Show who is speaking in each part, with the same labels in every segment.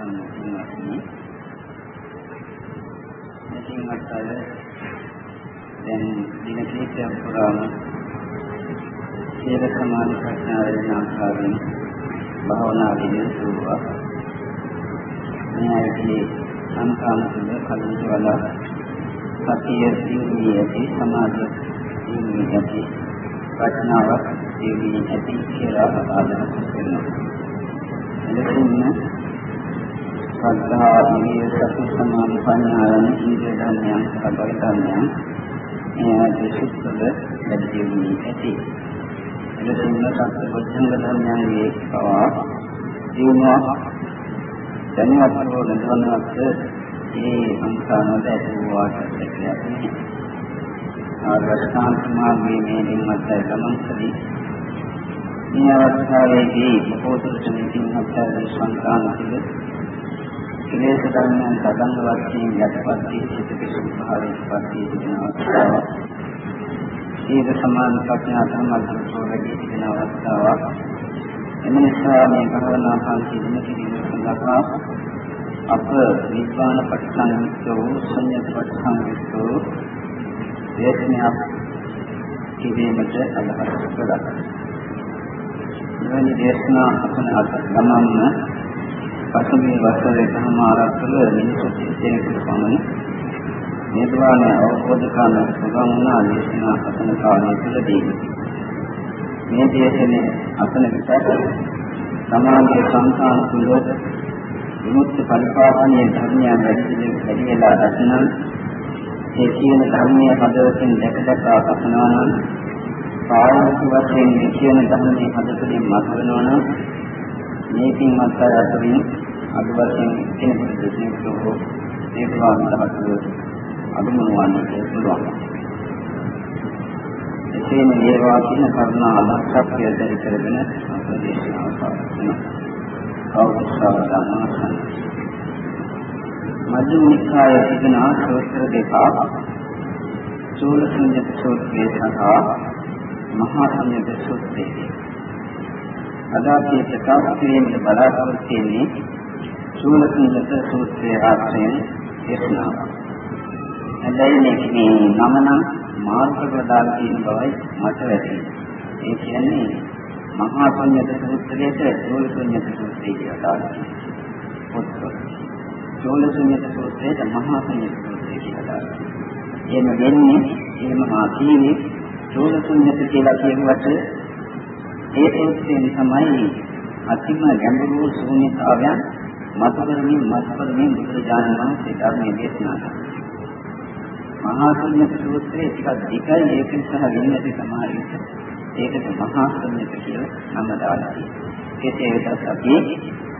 Speaker 1: සම්පූර්ණයි. මෙතින් අතර දැන් දින කිහිපයක් පුරාම සීල සමාධි ප්‍රඥා වෙන ආකාරයෙන් භාවනා විදිහට මේ ඇයි සංකාම තුළ කලින් වල සතිය දියුණුවේ ඇති සමාධිය දියුණුවේ ඇති ප්‍රඥාවක් දියුණුවේ ඇති කියලා ආදරයක් කරනවා. එලෙසින්ම ශ්‍රද්ධා විරිය සති සමාධි ප්‍රඥා යන ඉන්ද්‍රිය ධර්මයන් සබයි ධර්මයන් මේ දෙසුත්තල ලැබෙන්නේ ඇති. එලෙසින්ම සත්‍ය බොද්ධංග ධර්මයන්ගේ පවා දිනුවා දැනවත් හෝ නැතනවත් මේ සංස්කාරවල ඇතුවාට දෙයක් ආරෂ්ඨාන්ත මාර්ගයේ මේ දිනමත් ගමන් කළේ මේ අවස්ථාවේදී බොහෝ දුරට මේ අත්හැර සංකාන පිළ කෙලෙස් ධර්මයන් තදංග වශයෙන් යටපත් වී සිට සුභාවයේ පත්ී සිටින අවස්ථාව. සීල සමාන ප්‍රඥා සම්මාදිතෝ වැඩි සිටින අවස්ථාවක්. එම නිසා මේ භවනා පන්ති දින කිරීම සඳහා අප නිබ්බාන පටිසංයුක්තෝ සංයත පටිසංයුක්තෝ දේශනයක් කිරීමට අදහස් කළා. මෙවැනි දේශනා අපන අත ගමන්න පසුගිය වසරේ සමාරක් තුළ මිනිස්සු දෙනෙකුට පමණ නිර්වාණය අවබෝධ කරගන්න පුළුවන් වුණා දේශනා අසන කාලය තුළදී. මේ දේශනේ අසන විට සමාජයේ සංසාර තුළ විමුක්ති පරිපාලනයේ ධර්මයන් වැඩි වැඩි වෙලා දැසනම් ඒ කියන ධර්මයේ හදවතින් දැක දැක අසනවා නම් පාරමිත වශයෙන් මේ කියන ධර්මයේ හදතුලින් මතවෙනවා නම් මේකින් මත අතරින් අද වශයෙන් කෙනෙකුට දෙන්නෙකුට හෝ දේවාන්තකට අනුමනවන්නට පුළුවන්. එසේම ඒවා කියන කරුණා අලක්ෂ්‍ය දැරි කරගෙන අපදේශනාව පවත්වනවා. කෞෂාවදානසන්. මජ්ක්‍ධිම නිකායේ තිබෙන සූත්‍ර දෙකක් චූලසංජත සූත්‍රය සහ මහා සංයත සූත්‍රය. අද අපි ප්‍රකාශ කිරීමට බලාපොරොත්තු වෙන්නේ සූලකීලක සූත්‍රයේ ආශ්‍රයෙන් දේශනාව. හැබැයි මේ නම නම් මාර්ග ප්‍රදාන කියන බවයි මට වැටහෙන්නේ. ඒ කියන්නේ මහා සංයත සූත්‍රයේට සූලසංයත සූත්‍රය කියලා දානවා. පොත්වල. සූලසංයත සූත්‍රයට මහා සංයත සූත්‍රය කියලා දානවා. එහෙම වෙන්නේ එහෙම ආකීනේ සූලසංයත කියලා කියනකොට ඒ සූත්‍රයෙන් තමයි අතිම ගැඹුරු ශූන්‍යතාවයන් මතකරමින් මතකරමින් බුදුරජාණන් වහන්සේ ධර්මයේ දේශනා කළා. මහා ශුන්‍යත සූත්‍රයේ ටිකක් දෙකයි ඒක සහ වෙනදී සමාහිත. ඒකට මහා ශුන්‍යත කියලා නම දාලා තියෙනවා. ඒකේ වෙනස් අපි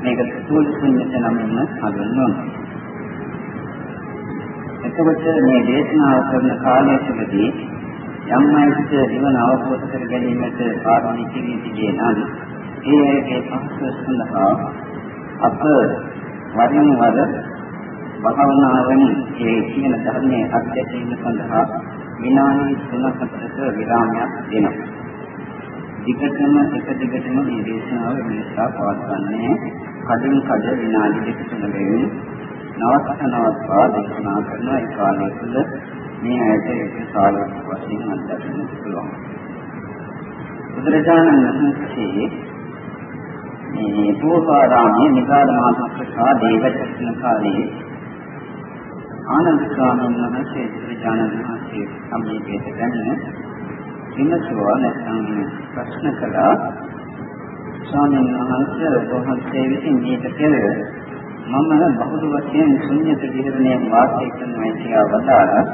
Speaker 1: මේක සූල ශුන්‍යත නමින් හඳුන්වනවා. එතකොට මේ දේශනාව කරන කාලය තුළදී යම් අයෙකුට නිවන අවබෝධ කර ගැනීමට පාරමී කිරීමේ නම් ඒ ඇගේ පහසු සඳහා අප වරින් වර භාවනාවෙන් ඒ කියන ධර්මයේ අත්දැකීම සඳහා විනාඩි 3-4ක විරාමයක් දෙනවා. දිගටම එක දිගටම මේ දේශනාව මෙලෙසා පවත්වන්නේ කඩින් කඩ විනාඩි දෙක තුන වෙමින් නවත්ත නවත්වා දේශනා කරන ඒ කාලය තුළ මේ ඇයට ඒක සාලක වශයෙන් අත්දැකීම පුළුවන්. බුදුරජාණන් වහන්සේ මේ පූර්වාරාමයේ නිගාර මාතෘකා දේවචන කාලයේ ආනන්ද ස්වාමීන් වහන්සේ ත්‍රිජානන් වහන්සේ සමීපයට ගැනීම විමසුවා නැත්නම් ප්‍රශ්න කළා ස්වාමීන් වහන්සේ වහන්සේ විසින් මේක කෙරෙ මම බහුල වශයෙන් ශුන්‍යත විහරණය වාසය කරනවා කියලා වදාළා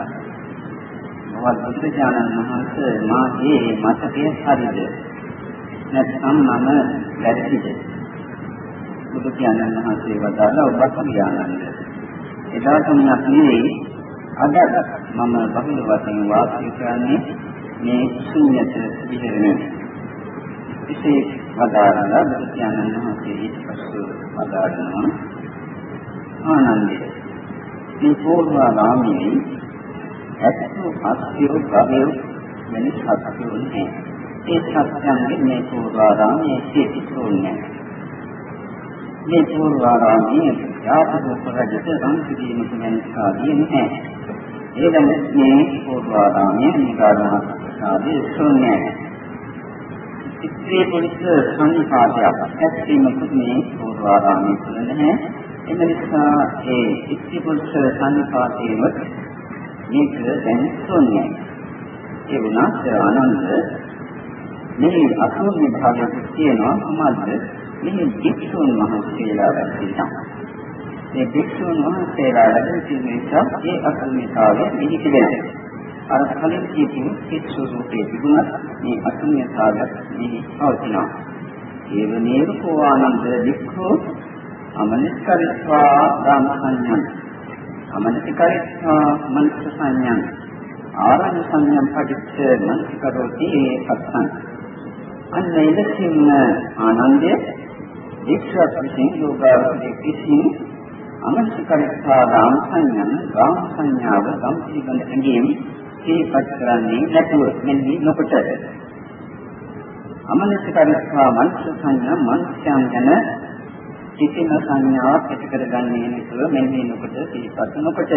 Speaker 1: මොහොත බුදුජානන් වහන්සේ මාගේ මතකයේ හරිද? නැත්නම් මම වැරදිද? බුදු පියාණන් වහන්සේ වදාළා ඔබත් ඥානන්ද එදා තුනක් නෙවෙයි අද මම බහුල වශයෙන් වාසය කරන්නේ මේ ශුන්‍යත විහෙරණය. එසේ වදාළා බුදු පියාණන් වහන්සේ ඊට පස්සේ වදාළනවා. ආනන්දේ. මේ පූර්වාගාමී ඇත්තෝ අත්‍යෝ ගාමියෝ මෙනි සත්‍යෝ නැහැ ඒ සත්‍යයන්ගේ මේ පූර්වාරාමයේ සිටින්නේ. මේ පූර්වාරාමයේ ජාතක රජට සංසිඳීම තුමන්කාදී නැහැ. ඒ දැන් මේ පූර්වාරාමයේ නිකාරණාදී ශූන්‍යයි. ඉස්ත්‍රී පුරුෂ සංපාදයක් ඇත්තීමකුත් මේ පූර්වාරාමයේ තුල නැහැ. මේක දැන් ශූන්‍යයි. ඒ වුණාට ආනන්ද මේ අසුන්‍ය භාවයක් තියෙනවා මොකද්ද? මේ භික්ෂුන් වහන්සේලා වැටිලා. මේ භික්ෂුන් වහන්සේලා වැඩි නිසා ඒ අසුන්‍යතාවය මෙහි තිබෙනවා. අර කලින් කියපු සිත් ස්වરૂපයේ තිබුණත් මේ අසුන්‍යතාවය මෙහි පවතිනවා. ඒව නේකෝ ආනන්ද වික්ඛෝ අමනිස්කරිත්වා ධම්ම සංඥා අමනිස්කරිත්වා මනස සංඥා ආරණ සංඥා පටිච්ච මනසිකරෝති ඒකස්සං අන්න එලෙසින්ම ආනන්දය දීක්ෂාත් විසින් යෝගාවචරයේ කිසිම අමනිස්කරිත්වා ධම්ම සංඥා ධම්ම සංඥාව ධම්ම පිළිබඳ ඇඟීම ඒපත් කරන්නේ නැතුව මෙන්න නොකොට. අමනසිකරණා මනස සංඥා මනස්යන් ගැන කිසිම සංඥාවක් ඇති කරගන්නේ නැතුව මෙන්න නොකොට ඒපත් නොකොට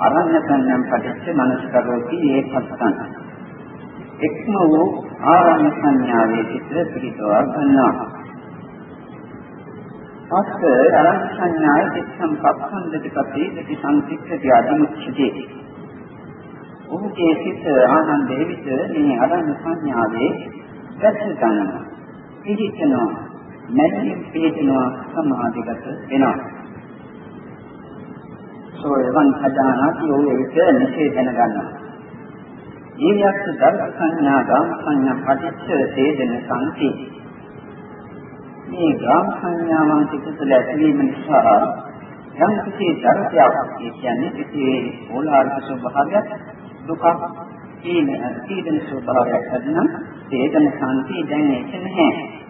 Speaker 1: අරණ්‍ය සංඥම් පටිච්ච මනස්කරෝති ඒපත්තං එක්ම වූ ආරණ්‍ය සංඥාවේ චිත්‍ර පිළිතවා ගන්නවා පස්ස අරණ්‍ය සංඥායේ චිත්තම් පස්සන්දති පතේති සංසික්ඛති අදිමුච්ඡති ඔහුගේ සිත ආනන්දේ විට මේ අරණ සංඥාවේ දැස ගන්නවා. පිළිචනවා. නැතිව පිළිචනවා සමාධිගත වෙනවා. සෝයවන් අදානාති ඔහු විට නිසේ දැනගන්නවා. ඊයත් දර්ශ සංඥා ගාම සංඥා පටිච්ච තේදෙන සංකි. මේ ගාම සංඥාවන් පිටතල ඇතිවීම නිසා යම් කිසි ධර්මයක් ඒ කියන්නේ කිසි ඕලාරික ස්වභාවයක් දුක ඊන සීදන ස්වභාවයක් හදනම් වේදන සාන්ති දැන් ඒක නැහැ.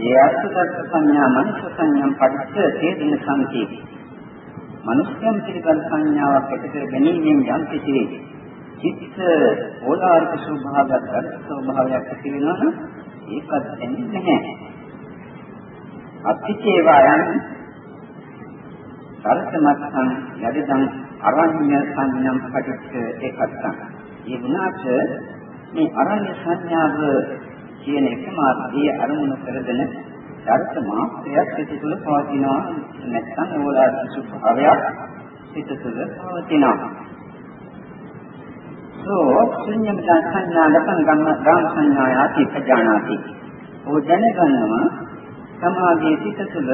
Speaker 1: ඒ අසුතත් සංඥා මනස සංඥා පටිච්ච වේදන සාන්ති. මනුෂ්‍යයන් පිළිබඳ සංඥාවක් ඇති කර ගැනීමෙන් යම් කිසි චිත්ත ඕලාරික ස්වභාවයක් ධර්ම ස්වභාවයක් ඇති වෙනවා නම් ඒකත් දැනෙන්නේ නැහැ. අත්‍යචේවා යන සරසමත්සං යදිදං අරඤ්‍ය සංඥම් පටිච්ච ඒකත්තං. ඒ වුණාට මේ අරඤ්‍ය සංඥාව කියන එක මාර්ගයේ අරමුණු කරගෙන ධර්ත මාත්‍රයක් සිත තුළ පවතිනවා නැත්නම් ඕලාද සුභාවයක් සිත තුළ පවතිනවා. සෝ ශුන්‍යම සංඥා ලබන ගම්ම ගාම සංඥායති පජානාති. ਉਹ දැනගන්නවා සමාධියේ සිත තුළ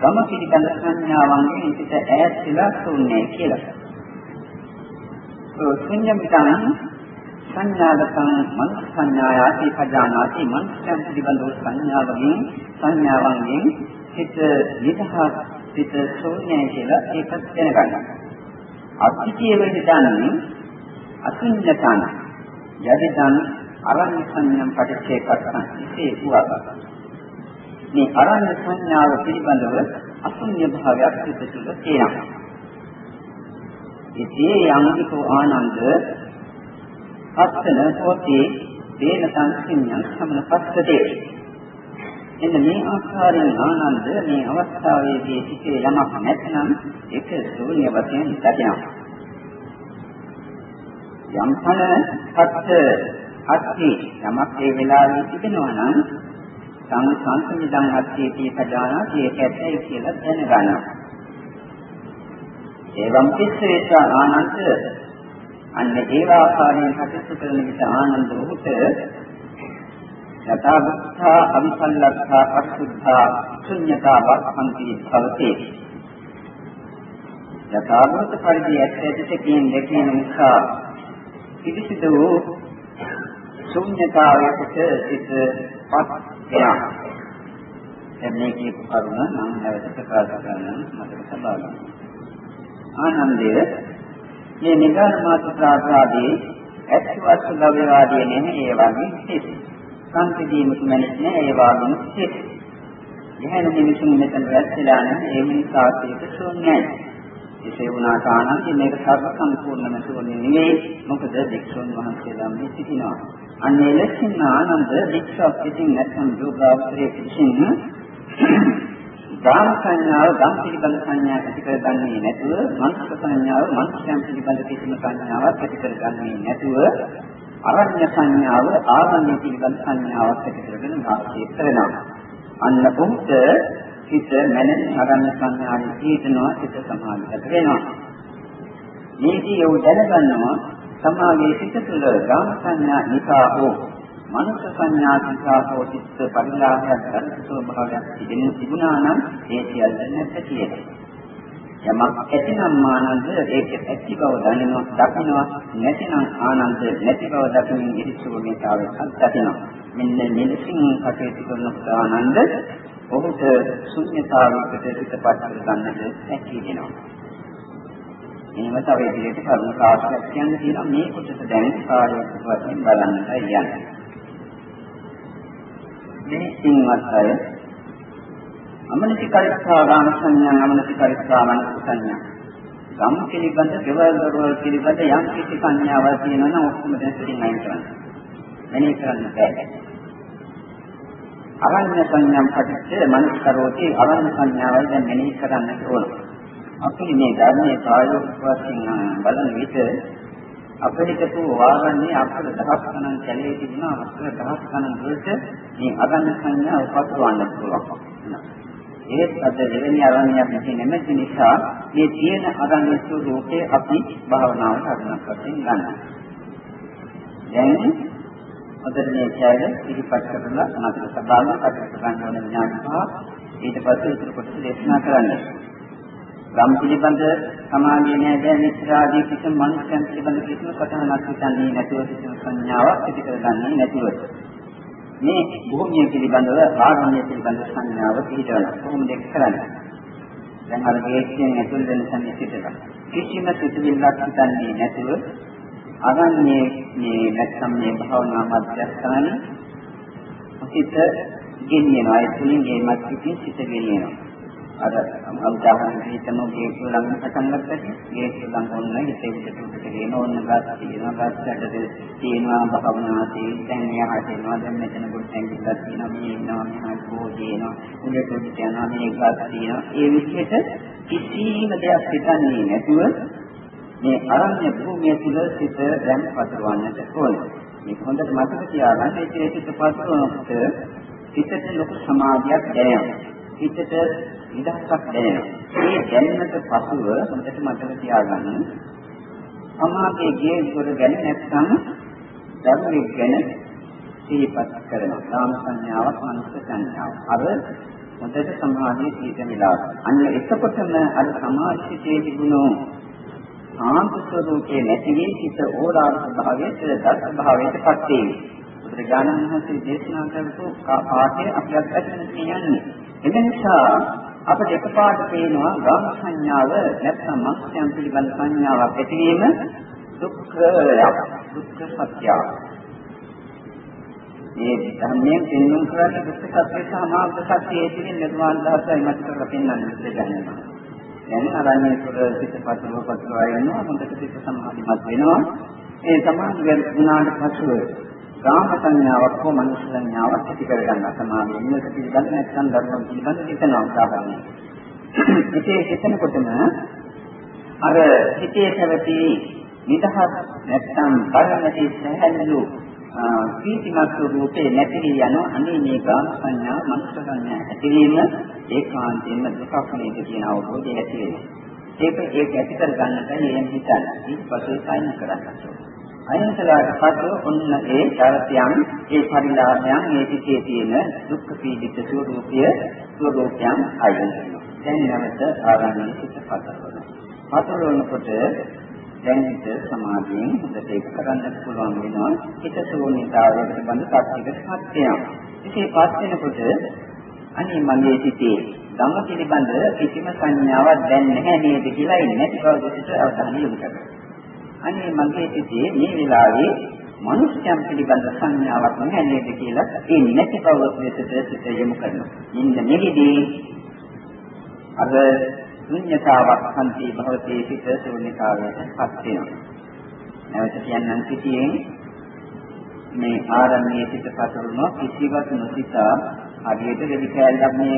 Speaker 1: ගම පිළිබඳ සංඥාවන්ගෙන් පිට ඈත් වෙලා ශූන්‍යයි කියලා. ඒ ශුන්‍යමිතං සංඥාලකං මනස සංඥායති පජානාති මනසයන් පිළිබඳ සංඥාවකින් සංඥාවන්ගෙන් පිට විදහා පිට ශූන්‍යයි කියලා ඒකත් දැනගන්නවා. අත්‍යතිය වෙදන්නේ අසුඤ්ඤතන යදිදන් අරණ්‍ය සංඥම් පටිච්චේකත්තං ඉසේ වූවා. මේ අරණ්‍ය සංඥාව පිළිබඳව අසුඤ්ඤ භාවයක් සිත තුළ තියෙනවා. ඉතේ යම්කිකෝ ආනන්ද අත්තන හෝති දේන සංසිඤ්ඤං සමනපස්සතේ. එන්න මේ ආකාරයෙන් ආනන්ද මේ අවස්ථාවේදී සිටේ යමක් නැත්නම් ඒක ශූන්‍ය වශයෙන් දකිනවා. යම් කල අත්ත අත්ති යමක් ඒ වෙලාවේ තිබෙනවා නම් සංසංසමිදං අත්ථේති පජානාති ඒක ඇත්තයි කියලා දැනගන්නවා. එවම් කිස්සේච ආනන්ද අන්න ඒ ආකාරයෙන් කටයුතු කරන විට ආනන්ද උට යථාභක්ඛා අවිසල්ලක්ඛා අසුද්ධා ශුන්‍යතා වක්ඛන්ති භවති. යථාභූත පරිදි ඇත්තට කියන දෙකේන නිසා පිළිසිදු ශුන්‍යතාවයකට සිතපත් වෙනවා. දැන් මේ කියපු කරුණ නම් නැවත ප්‍රකාශ කරන්න මතක තබා ගන්න. ආනන්දය මේ නිගාන මාත්‍රාදී ඇත්වස් ගවේවාදී නෙමෙයි ඒ වගේ සිත්. සංකීර්ණ තුමනක් නෑ ඒ වගේ සිත්. එහෙම මිනිසුන් මෙතන රැස්ලා නැහැ ඒ නිසා ඒක ශූන්‍යයි. එසේ වුණාට ආනන්ද මේක සර්ව සම්පූර්ණම ශූන්‍ය නෙමෙයි. මොකද දෙක්ෂුන් වහන්සේලා මේ සිටිනවා. අන්නේ ලෙසින් ආනන්ද වික්ෂක් ඉතින් නැත්නම් යෝගාවචරයේ විසින් ගාම සංඥාව ගම් පිළිබඳ සංඥා ඇති කරගන්නේ නැතුව මනස සංඥාව මනසයන් පිළිබඳ කිසිම සංඥාවක් ඇති කරගන්නේ නැතුව අරඤ්‍ය සංඥාව ආරණ්‍ය පිළිබඳ සංඥාවක් ඇති කරගෙන වාසය කරනවා. අන්න උන්ට හිත මනස අරඤ්‍ය සංඥාවේ තීතනවා හිත සමාධියට වෙනවා. මේකේ යෝ දැනගන්නවා සමාගයේ සිත තුළ ගාම සංඥා නිසා හෝ මනස සංඥා සංකාසෝ චිත්ත පරිලාහයක් ගන්න ස්වභාවයක් තිබෙන තිබුණා නම් ඒ සියල්ල නැත්te කියලා. යමක් ඇතිනම් ආනන්ද ඒක ඇති බව දැනෙනවා දකින්නවා නැතිනම් ආනන්ද නැති බව දකින්න ඉරිසුමේතාවය අත්දකිනවා. මෙන්න මෙලෙසින් කටයුතු කරන ආනන්ද ඔහුට ශුන්‍යතාවයකට පිටපත් කර ගන්නට හැකි වෙනවා. එහෙම තව ඉදිරියට කරුණු කාර්යයක් කියන්න තියෙනවා මේ කොටස දැන් කාර්යයක් වශයෙන් බලන්නට යන්නේ. මේ සින්වත් අය අමනසිකරිස්සා ගාන සංඥා අමනසිකරිස්සා මනස සංඥා ගම් පිළිබඳ ගෙවල් දොරවල් පිළිබඳ යම් කිසි සංඥාවක් තියෙනවා නම් ඔක්කොම දැන් සිටින් අයින් කරන්න. මෙනේ කරන්න බෑ. අරඤ්‍ය සංඥාම් පටිච්ච මනස කරෝති අරඤ්‍ය සංඥාවයි දැන් මෙනෙහි කරන්න ඕන. අපි මේ ධර්මයේ ප්‍රායෝගික වශයෙන් බලන විට අපිට වාරන්නේ අපේ දහස් ගණන් කැලේ තිබුණා අපේ දහස් ගණන් වලට මේ අගන්න සංඥා උපස්වන්න පුළුවන්. ඒත් අද දෙවෙනි අරණියක් නැති නැමැති නිසා මේ තියෙන අරණ්‍ය ස්වરૂපේ අපි භාවනාවට අරමුණක් වශයෙන් ගන්නවා. දැන් අදට මේ ඡායය ඉදිරිපත් කරලා අනාගත සභාවේ කටයුතු කරන්න ඕන ඥානපා ඊට පස්සේ ඉතුරු කොටස දේශනා කරන්න. ගම් පිළිබඳ සමාධිය නෑදෑ මිත්‍රාදී කිසිම මනුෂ්‍යයන් පිළිබඳ කිසිම කතාවක් හිතන්නේ නැතුව කිසිම සංඥාවක් ඇති කරගන්නේ නැතිව. මේ භූමිය පිළිබඳව ආගමනය පිළිබඳ සංඥාව පිළිදවන කොහොමද ඒක කරන්නේ? දැන් අර ගේට්ටුවෙන් ඇතුල් වෙන සංඥා පිටලා කිසිම සිතුවිල්ලක් හිතන්නේ නැතුව අගන්නේ මේ නැත්නම් මේ භාවනා මධ්‍යස්ථානයේ සිත ගෙනියනවා. ඒ තුලින් මේ මධ්‍යස්ථිතිය සිත ගෙනියනවා. අර උදාහරණයක් හිතමු ගේට්ටුව ළඟ පටන් ගත්තට ගේට්ටුව ළඟ ඔන්න හිතේ පිටට උඩට ගෙන ඕන්න ගස් තියෙනවා ගස් යටට තියෙනවා භවනා තියෙන දැන් එහාට එනවා දැන් මෙතන පොඩි ඇඟිල්ලක් තියෙනවා. මේ ඉන්නවා මෙහාට බෝ තියෙනවා උඩට උඩට යනවා. මේ ගස් තියෙනවා. ඒ විදිහට කිසිම දෙයක් හිතන්නේ නැතුව මේ අරණ්‍ය භූමිය තුල සිට දැන් පතරවන්නට ඕනේ. මේක හොඳට මතක තියාගන්න. ඒ සිට පතරවනකොට සිතට ලොකු සමාධියක් දැනෙනවා. හිතට නිදහසක් දැනෙනවා. මේ දැනෙන්නට පසුව හොඳට මතක තියාගන්න. සමාධියේ ගේන්තර ගැන නැත්නම් ධර්මයේ ගැන සිහිපත් කරනවා. නාම සංඥාවක් මනස සංඥාවක්. අර හොඳට සමාධියේ තීත වෙලා. අන්න එතකොටම අර සමාධියේ තිබුණු සාන්ත ස්වરૂපයේ නැති වී හිත ඕලාර ස්වභාවයට දත් භාවයට පත් වේ. බුදුරජාණන් වහන්සේ දේශනා කරපු පාඩේ අපි අත්දැකීම් කියන්නේ. එනිසා අපිට එකපාරට පේනවා ගාම සංඥාව නැත්නම් මක්ෂයන් පිළිබඳ සංඥාවක් ඇතිවීම දුක්ඛයක් දුක්ඛ සත්‍යයක්. මේ ධර්මයෙන් පෙන්වන කරන්නේ දුක්ඛ සත්‍ය සහ මාර්ග සත්‍යයේ තියෙන නිර්වාණ ධර්මයයි මත කරලා පෙන්වන්නේ දෙයක්. දැන් අරන්නේ තුළ සිතපත්ව පත්ව වෙනවා හොඳට සිත සමාධිමත් වෙනවා. ඒ සමාධිය වුණාට පසුව ගාම සංඥාවක් හෝ මනුෂ්‍ය සංඥාවක් ඇති කරගන්න සමාධිය නිවස පිළිබඳ නැත්නම් ධර්ම පිළිබඳ හිතනවා උදාහරණයක්. ඉතින් හිතනකොටම අර හිතේ පැවති නිදහස් නැත්නම් බලනටි සැහැල්ලු ප්‍රීතිමත් රූපේ නැති යන අනේ මේ ගාම සංඥා මනුෂ්‍ය සංඥා ඇතිවීම ඒකාන්තයෙන්ම දුකක් නේද කියන අවබෝධය ඇති වෙනවා. ඒක ඒක ඇති කර ගන්නට යෙන් හිතන්න. ඊට පස්සේ සායන කරන්න ඕනේ. අයන්සලාට පසු ඔන්න ඒ තරත්‍යයන් ඒ පරිලාභයන් මේ පිටේ තියෙන දුක්ඛ පීඩිත ස්වરૂපය ස්වરૂපයන් අයින් කරනවා. දැන් නැවත ආරම්භයේ සිට පතරවන. පතරවනකොට දැන් හිත සමාධියෙන් හොඳට ඒක කරන්න පුළුවන් වෙනවා. හිත ශූන්‍යතාවයට පිළිබඳ තාක්ෂික සත්‍යයක්. ඉතින් පස් වෙනකොට අනේ මගේ සිතේ ධම්ම පිළිබඳ කිසිම සංඥාවක් දැන් නැහැ නේද කියලා ඉන්නේ නැති බව දෙකට අවධානය යොමු කරනවා. අනේ මගේ සිතේ මේ වෙලාවේ මනුෂ්‍යයන් පිළිබඳ සංඥාවක් නැහැ නේද කියලා ඒ නැති බව දෙකට සිත යොමු කරනවා. ඉන්න මෙහිදී අර ශුන්‍යතාවක් සම්පී භවතේ සිත ශුන්‍යතාවයට පත් වෙනවා. නැවත කියන්නම් සිටියෙන් මේ ආරණ්‍යයේ සිට පතුරුන කිසිවක් නොසිතා හරියට දෙවි කැලක් මේ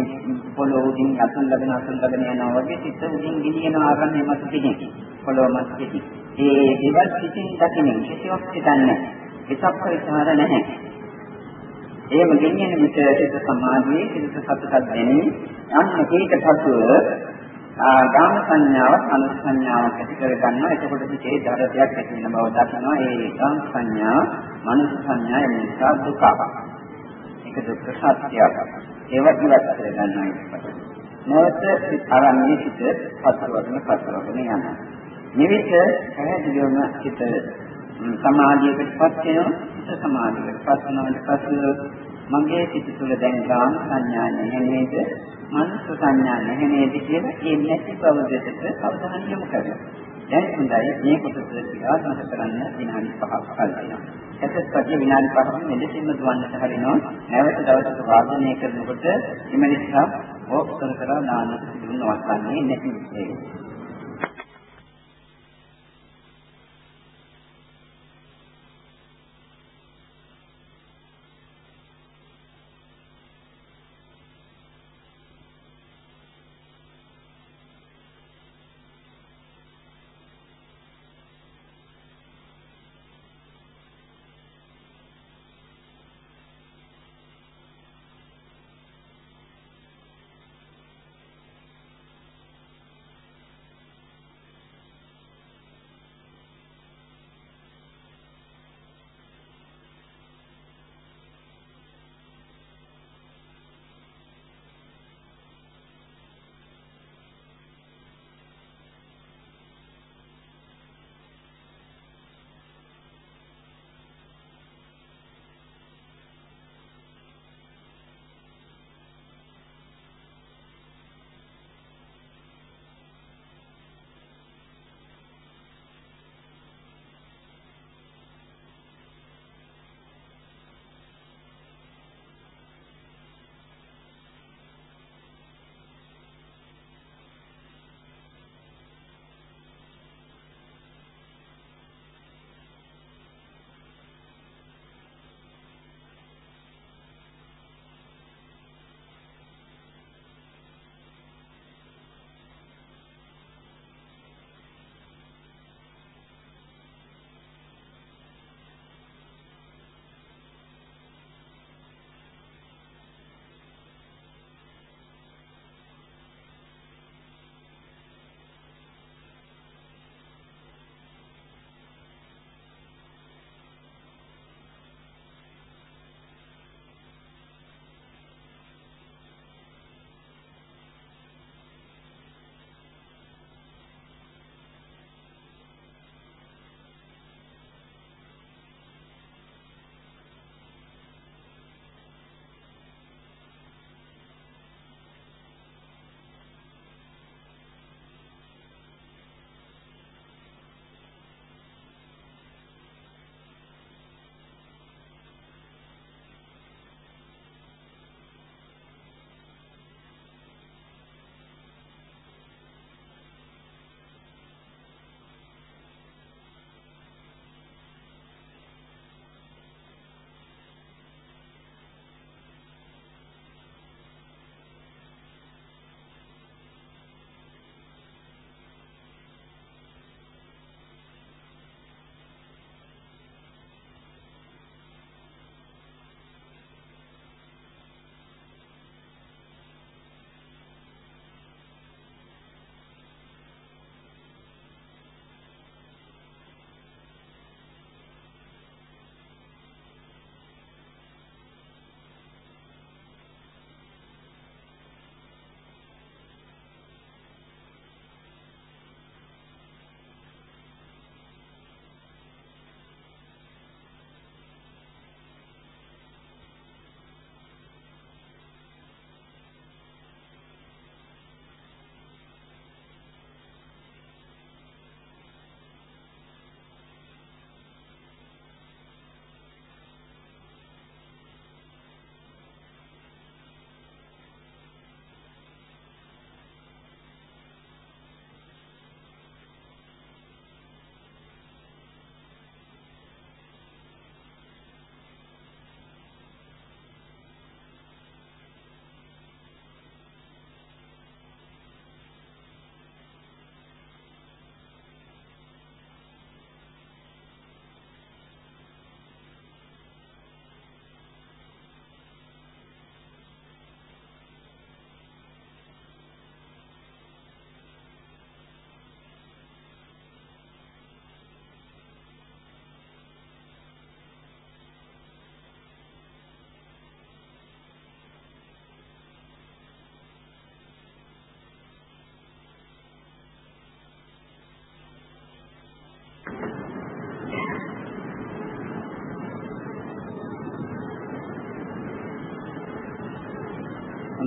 Speaker 1: පොළොව උඩින් අතුල්ලාගෙන අතුල්ලාගෙන යනවා වගේ සිත උඩින් ගෙනියන ආරණ්‍ය මත පිටින් පොළොව මත පිටින්. ඒ දේවල් පිටින් දකින්න කිසිවක් හිතන්නේ විසක්ක විචාර නැහැ. එහෙම ගෙනියන විට සිත සමාධියේ සිත සතුටක් දැනේ. අන්න ඒකට පසුව ගාම සංඥාවක් අනුස් සංඥාවක් ඇති කර ගන්නවා. එතකොට සිතේ ධර්මයක් ඇති වෙන බව දකිනවා. ඒ ගාම සංඥා, මනස සංඥා නිසා දුකක්. ඒක දුක්ඛ සත්‍යයක්. ඒවත් ඉවත් කර ගන්නවා ඉස්සරහ. නැවත ආරම්භයේ සිට පතරවගෙන පතරවගෙන යනවා. නිවිත පැහැදිලිවම සිට සමාධියකටපත් වෙනවා. සිත සමාධියකටපත් වෙනාට පස්සේ මගේ සිත තුළ දැන් ගාම සංඥා නැහැ නේද? මනස සංඥා නැහැ නේද කියලා ඒ නැති බව දෙකට අවධානය යොමු කරනවා. දැන් හොඳයි මේ කොටස ක්‍රියාත්මක කරන්න විනාඩි 5ක් කල් වෙනවා. එතකොට පැය විනාඩි 5ක් මෙලෙසින්ම දුවන්නට හරිනවා. නැවත දවසක වාදනය කරනකොට එම නිසා ඕක කර කර නානක සිදුවන අවස්ථන්නේ නැති වෙන්නේ.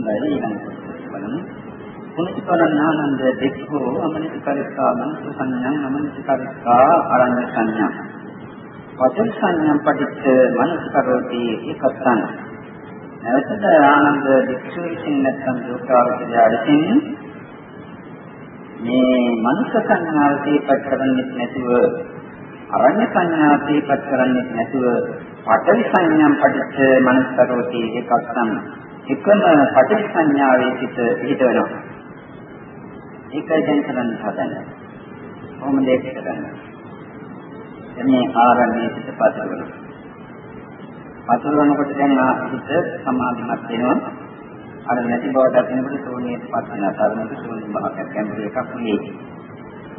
Speaker 1: හොඳයි ඊළඟ කොටස බලමු. පුනිස්කරණානන්ද දෙක්ඛෝ අමනිකරිකා මනස සංඥා අමනිකරිකා අරඤ්‍ය සංඥා. වචන සංඥා පටිච්ච මනස කරෝති ඒකත්තං. නැවතද ආනන්ද දෙක්ඛෝ විසින් නැත්නම් දෝකාවචරය විසින් මේ මනස සංඥාව තේපත් කරන්නේ නැතුව අරඤ්‍ය සංඥාව තේපත් කරන්නේ නැතුව පඨවි සංඥාම් පටිච්ච මනසතරෝති එකක්සම් එකම පඨවි සංඥාවේ සිට පිටවෙනවා ඒකයි දැන් කරන්න හදන්නේ. කොහොමද ඒක කරන්නේ? එන්නේ ආරණ්‍යයේ සිට පතරවනවා පතරවනකොට දැන් හිත සමාධිමත් වෙනවා. අර නැති බව දකිනකොට ශූන්‍යයටපත් වෙන තරමට ශූන්‍ය භාවයක් ගැඹුරු එකක් නෙවෙයි.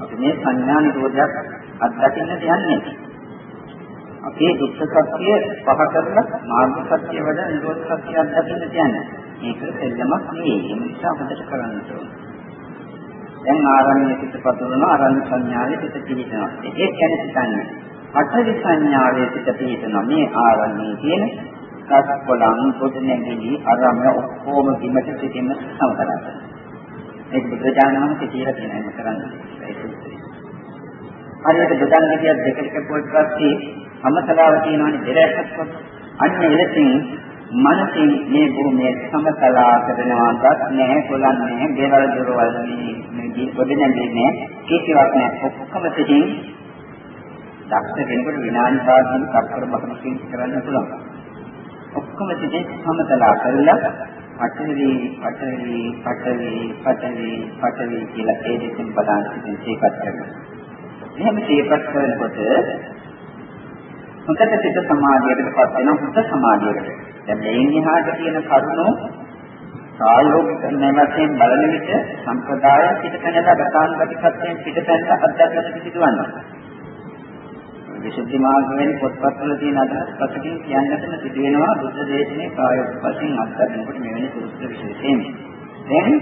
Speaker 1: අපි මේ සංඥා නිරෝධයක් අත්දකින්නට යන්නේ. අපේ දුක්ඛ සත්‍ය පහ කරලා මාර්ග සත්‍ය වඩ නිරෝධ සත්‍ය අත්දකින්නට යන්නේ. මේක දෙල්ලමක් නෙවෙයි. ඒ නිසා හොඳට කරන්න ඕනේ. දැන් ආරණ්‍ය පිටපත් වන ආරණ්‍ය සංඥාවේ පිට පිළිනවා. ඒ කියන්නේ හිතන්නේ. අටවි සංඥාවේ පිට පිළිනවා. මේ ආරණ්‍යයේ තියෙන කස්කොලන් පොඩ නැගිලි අරම ඔක්කොම බිමට සිටින්න සමතරයි. මේක බුදුජානක වහන්සේ කියලා තියෙන එක කරන්නේ. හරියට බුදුන් කියත් දෙකට පොඩ් පස්සේ සමතලාව තියෙනවනේ දෙරැස්සක් කොට. අන්න එලෙසින් මනසින් මේ භූමිය සමතලා කරනවාට නැහැ කොලන් නැහැ දේවල් දොරවල් මේ පොඩ නැගින්නේ කිසිවක් නැහැ ඔක්කොම සිටින් දක්ෂ කෙනෙකුට විනාඩි පාරකින් කප්පර බහන කරන්න පුළුවන්. ඔක්කොම ටිකේ සමතලා කරලා පඨවි පඨවි පඨවි පඨවි පඨවි කියලා ඒ දෙකෙන් බලන්න සිටින් සීපත් කරනවා. එහෙම සීපත් කරනකොට හොඳට සිත සමාධියකටපත් වෙන හොඳ සමාධියකට. දැන් මේන් එහාට තියෙන කරුණෝ සායෝගික නැවතෙන් බලන විට සම්ප්‍රදාය පිටකනලා ගතානුගතිකත්වයෙන් පිටපැන්න අධ්‍යාත්මික සිදුවනවා. විසුද්ධි මාර්ග වෙන පොත්පත්වල තියෙන අදහස් පසකින් කියන්නටම සිදු වෙනවා බුද්ධ දේශනේ කායොත් වශයෙන් අත්දැකීමකට මෙවැනි සූත්‍ර විශේෂයෙන්. දැන්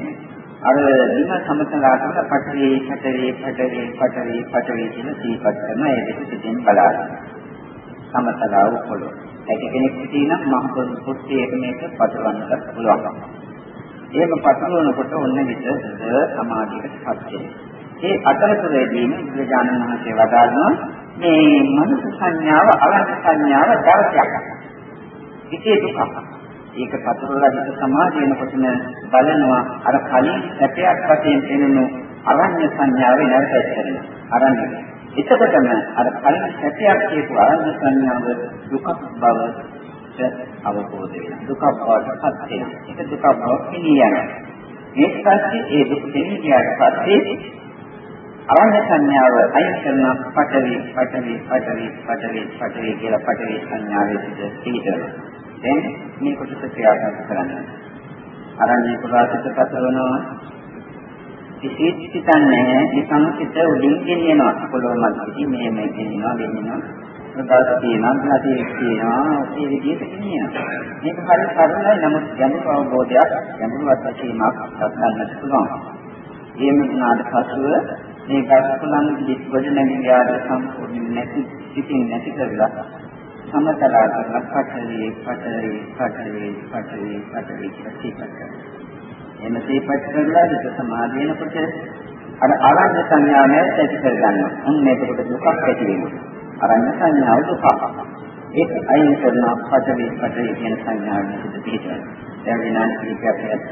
Speaker 1: අර දින සමතලා කරලා පටවි පටවි පටවි පටවි පටවි කියන සීපත් කරන ඒ දෙක සිටින් බලන්න. සමතලා උපලෝ. ඒක කෙනෙක් සිටිනම් මහ පොත්තේ මේක පටවන්නත් පුළුවන්. එහෙම පටලවනකොට ඔන්න විතර සමාධියකටපත් වෙනවා. ඒ අතරතුරේදීම බුදුජානක මහසී වදාළනවා මේ මනස සංඥාව අලංක සංඥාව දර්ශයක්. ඉතේ දුක. ඒක පතරලා හිත සමාධිය වෙනකොටම බලනවා අර කලින් සැපයක් වශයෙන් පෙනුණු අරඤ්‍ය සංඥාවේ නැවතත් කරනවා. අරඤ්‍ය. එතකොටම අර කලින් සැපයක් කියපු අරඤ්‍ය සංඥාව දුක බව අවබෝධ වෙනවා. දුක බවට පත් වෙනවා. ඒක දුක බව පිළිය යනවා. ඒ පස්සේ ඒ දුක දෙන්නේ පස්සේ අරණ්‍ය සංඥාව අයින් කරන පඨවි පඨවි පඨවි පඨවි පඨවි කියලා පඨවි සංඥාවේ සිට පිළිතර. දැන් මේ කොටස ක්‍රියාත්මක කරන්න. අරණ්‍ය පුරාසිත පතරවනවා කිසිත් හිතන්නේ නිකන් සිත උඩින් ගෙනියනවා. පොළොව මැදදී මේ මේ ගෙනියනවා ගෙනියනවා. ප්‍රකාශ තියෙනවා ග්‍රහතිය තියෙනවා. ඒ විදිහට ගෙනියනවා. මේක හරි සරලයි නමුත් ගැඹුරු අවබෝධයක් ගැඹුරු අත්දැකීමක් ගන්නත් පුළුවන්. එහෙම වුණාට පසුව මේ ගස්කුලන් දිස්වල නැගියාද සම්පූර්ණ නැති සිටින් නැති කරලා සමතලා කරලා පටලි පටලි පටලි පටලි පටලි කියලා එන සීපත් කරලා දුක සමාධිය වෙනකොට අර ආරණ්‍ය සංඥාවය ඇති කරගන්නවා. අන්න එතකොට දුකක් ඇති වෙනවා. ආරණ්‍ය සංඥාව දුක. ඒක අයින් කරන පටලි පටලි කියන සංඥාවෙන් සිද්ධ පිළිතුරයි. දැන් විනාඩි කිහිපයක් ඇත්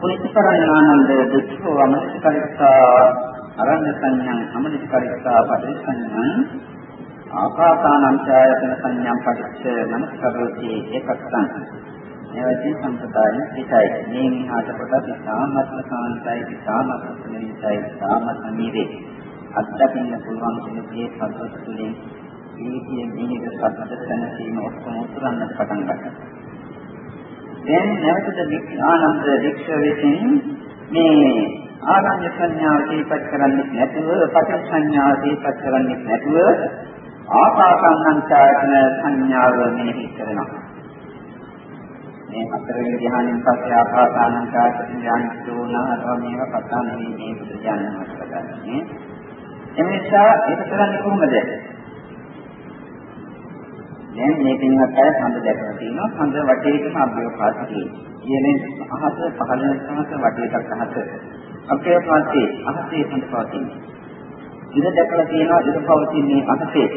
Speaker 1: පුනිච්චරණානන්ද දුක්ඛෝ අමනිකරිතා අරණ්‍ය සංඥා අමනිකරිතා පරිසංඥා ආකාසානං ඡායතන සංඥා පටිච්ච මනස්කරෝති ඒකත්තං. එවැනි සම්ප්‍රදායෙන් පිටයි. මේ මිහාට කොට ඉතාමත්ම සාන්තයි ඉතාමත්ම සුනිතයි ඉතාමත්ම නිරේ. අත්දකින්න පුළුවන් කෙනෙකුගේ සත්‍ය තුළින් ජීවිතයේ මේක සත්‍ය දැනීම ඔක්කොම උතුරන්නට පටන් ගන්නවා. දැන් නැවතද ආනන්ද දීක්ෂ විසින් මේ ආනන්ද සංඥාව දීපත් කරන්නේ නැතුව පටිච්ච සංඥාව දීපත් කරන්නේ නැතුව ආකාසංඥායතන සංඥාව මෙනෙහි කරනවා. මේ හතරවෙනි ධ්‍යානෙන් පස්සේ ආකාසානංකායතන ධ්‍යානෙ දෝනාරව මේවා කතා නෙවෙයි මේ බුදු ධ්‍යානෙ කරන්නේ. එනිසා ඒක කරන්නේ කොහොමද? දැන් මේ පින්වත් අය සඳ දැකලා තියෙනවා සඳ වටේටම අභ්‍යෝපාසකේ. කියන්නේ අහස පහළ වෙනකමත වටේටත් අහස. අභ්‍යෝපාසකේ අහසේ සඳ පවතින්නේ. ඉර දැකලා තියෙනවා ඉර පවතින්නේ අහසේ.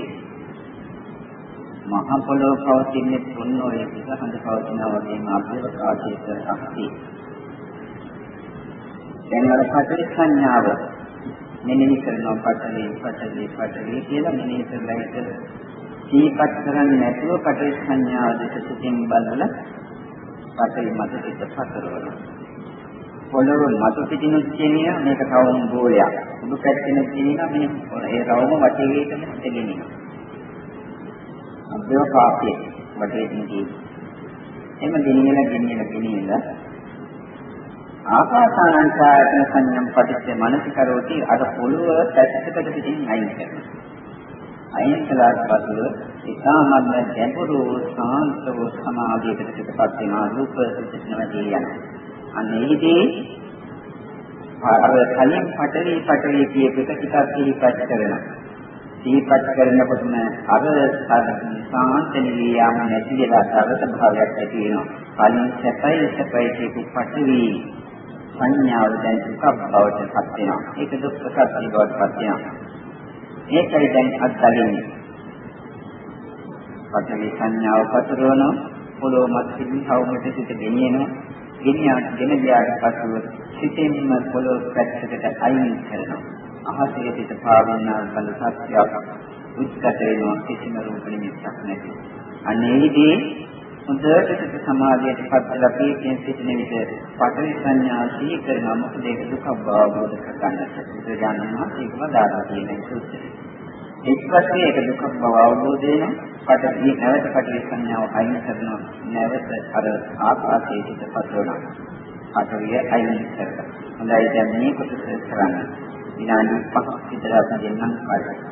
Speaker 1: මහ පොළොව පවතින්නේ තුන් ඔය පිට හඳ පවතිනා වගේම අභ්‍යෝපාසකේ කරහති. දැන් අර පටි සංඥාව මෙනෙහි කරනවා පටලේ පටලේ පටලේ කියලා මෙනෙහි කරලා ඉතල සීපත් කරන්නේ නැතුව පටේ සංඥාව දෙක සිටින් බලලා පටේ මත පිට පතරවල පොළොව මත පිටිනුත් කියනවා මේක රවුම් ගෝලයක්. උඩු පැත්තෙනුත් කියනවා මේ ඒ රවුම වටේටම දෙගෙනිනවා අභ්‍යව කාප්‍ය වටේටින් කියනවා එම ගෙනියන ගෙනියන ගෙනියන ආකාසානංචායතන සංයම් පටිච්ච මනසිකරෝති අර පොළොව පැත්තකට පිටින් අයින් කරනවා. අයින් කළාට පසුව ඉතාමත්ම ගැඹුරු සාන්ත වූ සමාධියකට පිටපත් වෙනා රූප සිතිනවදී යන. අන්න ඒදී අර කලින් පටලී පටලී කියපු එක ටිකක් සිහිපත් කරනවා. සිහිපත් කරනකොටම අර සාන්ත නිවියාම නැති වෙලා සරස භාවයක් ඇති වෙනවා. කලින් සැපයි සැපයි කියපු පටලී සංඥාව දැන් දුක බවට පත් වෙනවා. ඒක දුක් සත්‍ය බවට පත් වෙනවා. ඒකයි දැන් අත්දැකීම. පඨවි සංඥාව පතරවන පොළොව මත සිහිවමට සිට ගෙනියන ගෙනියාට ගෙන ගියාට පසුව සිතෙන්ම පොළොව පැත්තකට අයින් කරනවා. අහසේ සිට පාවෙනා බල සත්‍යයක් උච්චත වෙනවා කිසිම රූප නිමිත්තක් නැති. අනේදී හොඳට සිත සමාධියට පත්ලා පිටින් සිටින විට පඨවි සංඥා සිහි කරන මොකද ඒක දුක අවබෝධ කරගන්නට. ඒක යනවා ඒකම දාලා තියෙන සූත්‍රය. එක්පස්සේ ඒක දුක බව අවබෝධ වෙන පටවි නැවත පටවි සංඥාව අයින් කරනවා නැවත අර ආකාශයේ සිට පතරනවා පටවිය අයින් කරනවා හොඳයි දැන් මේ කොටස කරන්න විනාඩි 5ක් විතර අපි දෙන්නම් කාලය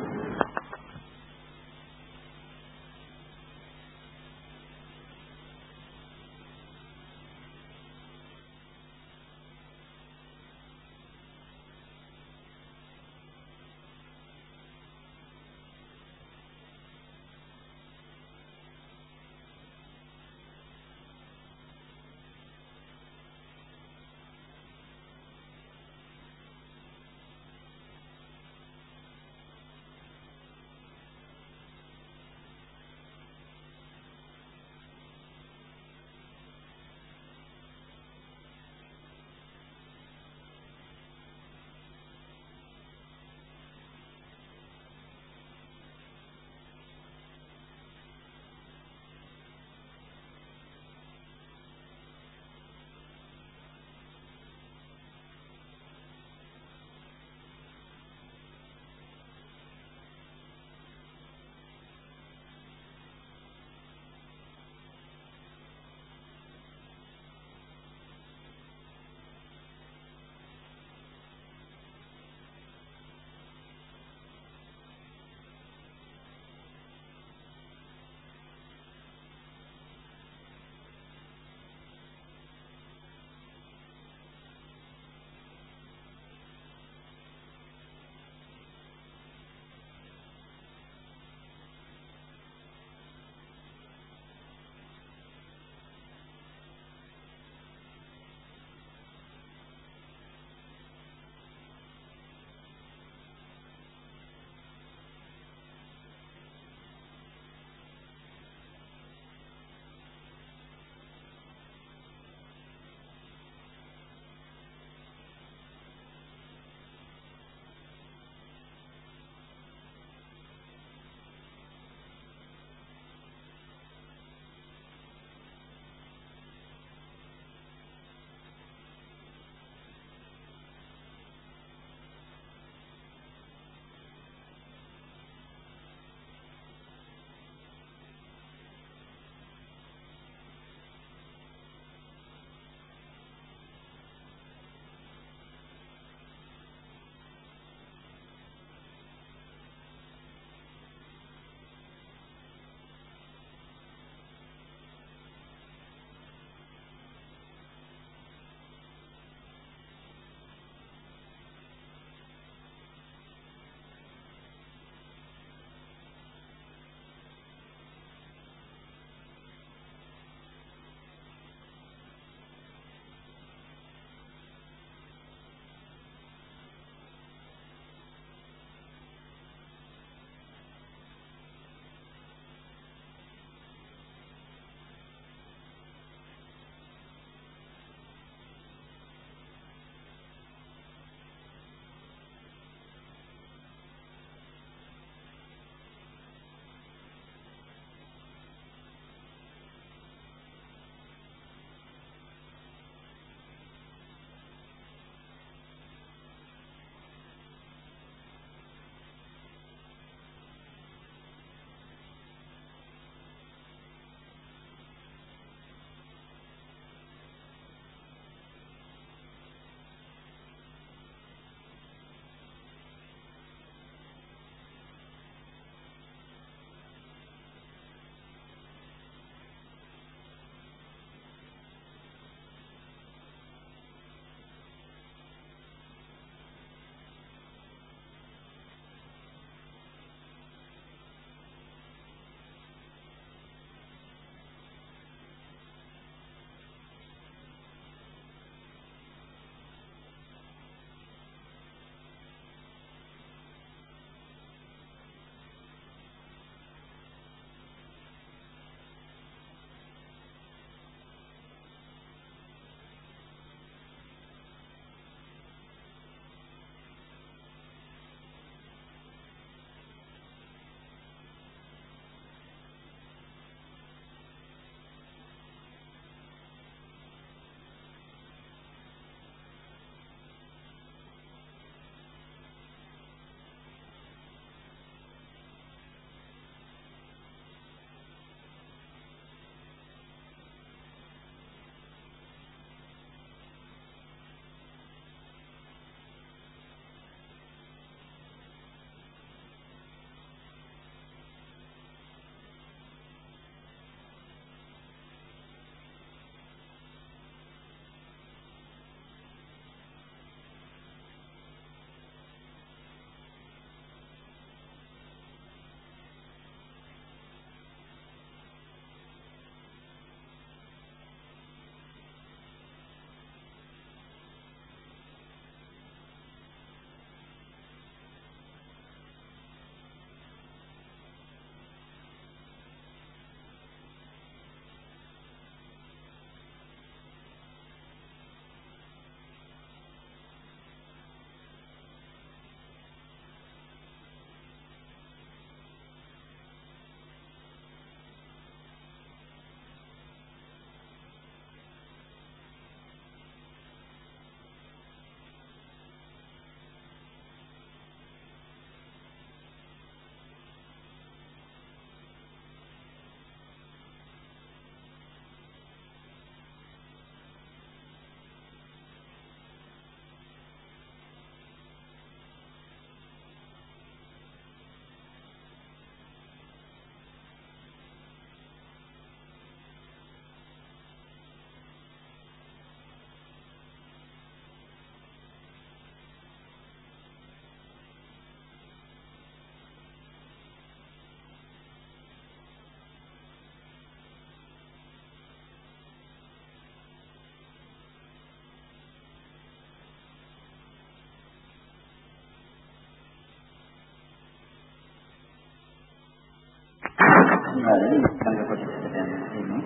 Speaker 1: හරි සංග කොටසට දැනෙන්නේ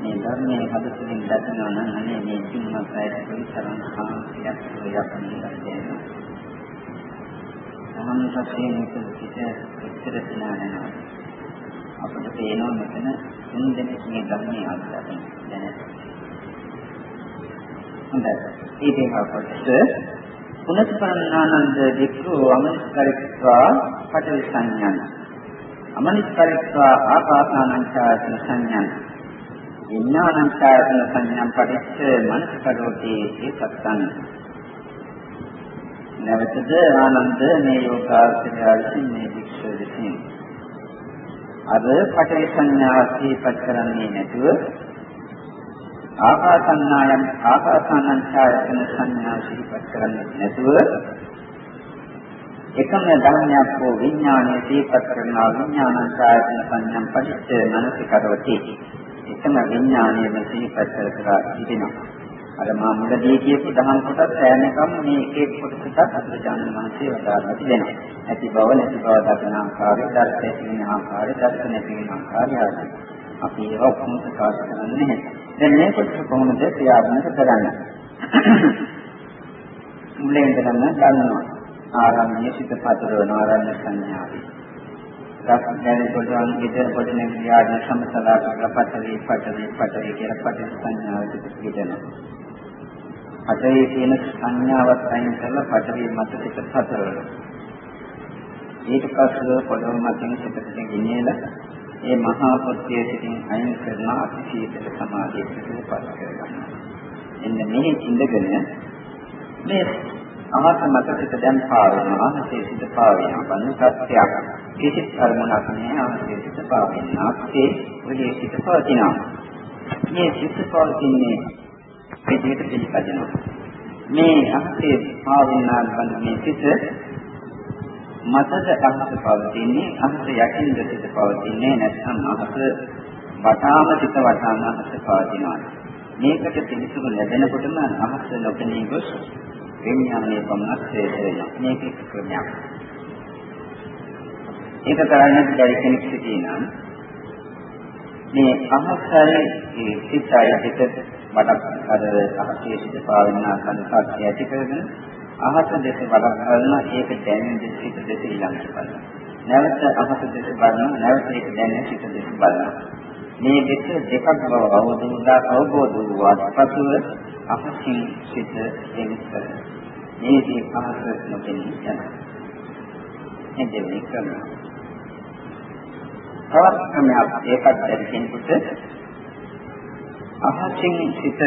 Speaker 1: මේ ධර්මයේ හදතුලින් දකිනවා නම් අනේ මේ කිම්මත් අයට පිළිසරණ සාන්තියක් ප්‍රයත්න කරනවා. සමන්තයෙන් පිට පිටර දිනානවා. අපිට පේනවා මෙතන තුන් දෙනෙක් මේ ධර්මයේ අත්දැකීම් දැනෙනවා. හොඳයි. ඊටේ කොටස පුනස්පන්නානන්ද වික්ඛු අමස්කරිත්වා පඨවි සංඥාන අමනිස්කරිත්වා ආකාසානංචායතන සංඥාන විඥානංචායතන සංඥාන් පටිච්ච මනස කරෝති ඒකත්තං නැවතද ආනන්ද මේ යෝගාර්ථය මේ වික්ෂය විසින්. අද පඨවි සංඥා සිහිපත් කරන්නේ නැතුව ආකාසන්නායන් ආකාසානංචායතන සංඥා සිහිපත් කරන්නේ නැතුව එකම ධර්මයක් හෝ විඥානයේ දීපත් කරනා විඥානංචායතන සංඥම් පටිච්ච මනසිකරවති. එකම විඥානයේ දීපත් කරලා සිටිනවා අර මා මුලදී කියපු දහම් කොටස් සෑම එකම මේ එක එක කොටසට අත්‍යජාන මනසේ වදාරලා තිබෙනවා. ඇති බව නැති බව දකින ආකාරය දර්ශනය කියන ආකාරය දර්ශනය කියන ආකාරය ආදී. අපි ඒක ඔක්කොම ප්‍රකාශ කරන්නේ නැහැ. දැන් මේ කොටස කොහොමද ක්‍රියාත්මක කරන්නේ? මුලින් ඉඳන්ම ගන්නවා ආරම්භයේ සිත පතරවන ආරම්භ සංඥාවයි. රක්ඥාන කොටවන් විතර කොටනේ ක්‍රියාදී සමසලා කරපතරේ පතරේ පතරේ කියලා පතර සංඥාවට පිටනවා. පතරේ කියන සංඥාවත් අයින් කරලා පතරේ මත සිත පතරවන. ඊට පස්සේ පොළොව මතින් සිතට ගෙනියලා ඒ මහා පුත්‍රයේ සිටින් අයින් කරන අතිශීතල සමාධියට පත් කරගන්නවා. එන්න මේ ඉඳගෙන මේ අහස මත සිට දැන් පාවෙනවා අහසේ සිට පාවෙනවා බඳු සත්‍යයක්. කිසිත් කර්මයක් නෑ අහසේ සිට පාවෙනවා ඒ ඔලේ සිට පවතිනවා. මේ සිට පවතින්නේ පිටියට පිළිපදිනවා. මේ අහසේ පාවෙනා බඳු මේ සිට මතද අහස පවතින්නේ අහස යටින්ද සිට පවතින්නේ නැත්නම් අහස වටාම සිට වටාම අහස පවතිනවා. මේකට පිළිතුරු ලැබෙනකොටම අහස නොපෙනී ගොස් විඥානයේ පමණක් ශේෂ වෙනවා. මේක එක් ක්‍රමයක්. ඒක කරන්නේ බැරි කෙනෙක් සිටිනම් මේ අහසයි ඒ සිතයි දෙක වඩක් අර අහසේ සිට පාවෙනා සංසාරය ඇති කරගෙන අහස දෙස වඩක් කරන ඒක දැනෙන දෙස සිට දෙස ඊළඟට බලනවා. නැවත අහස දෙස බලනවා නැවත ඒක දැනෙන සිට දෙස බලනවා. මේ දෙක දෙකක් බව අවබෝධ වුණාට පසුව අහසින් සිට දෙවිස් කරනවා. මේකේ පහස නොදෙන්නේ යනවා. මේ දෙවෙනි ක්‍රමය. තවත් ක්‍රමයක් ඒකත් දැරි කෙනෙකුට අහසින් සිට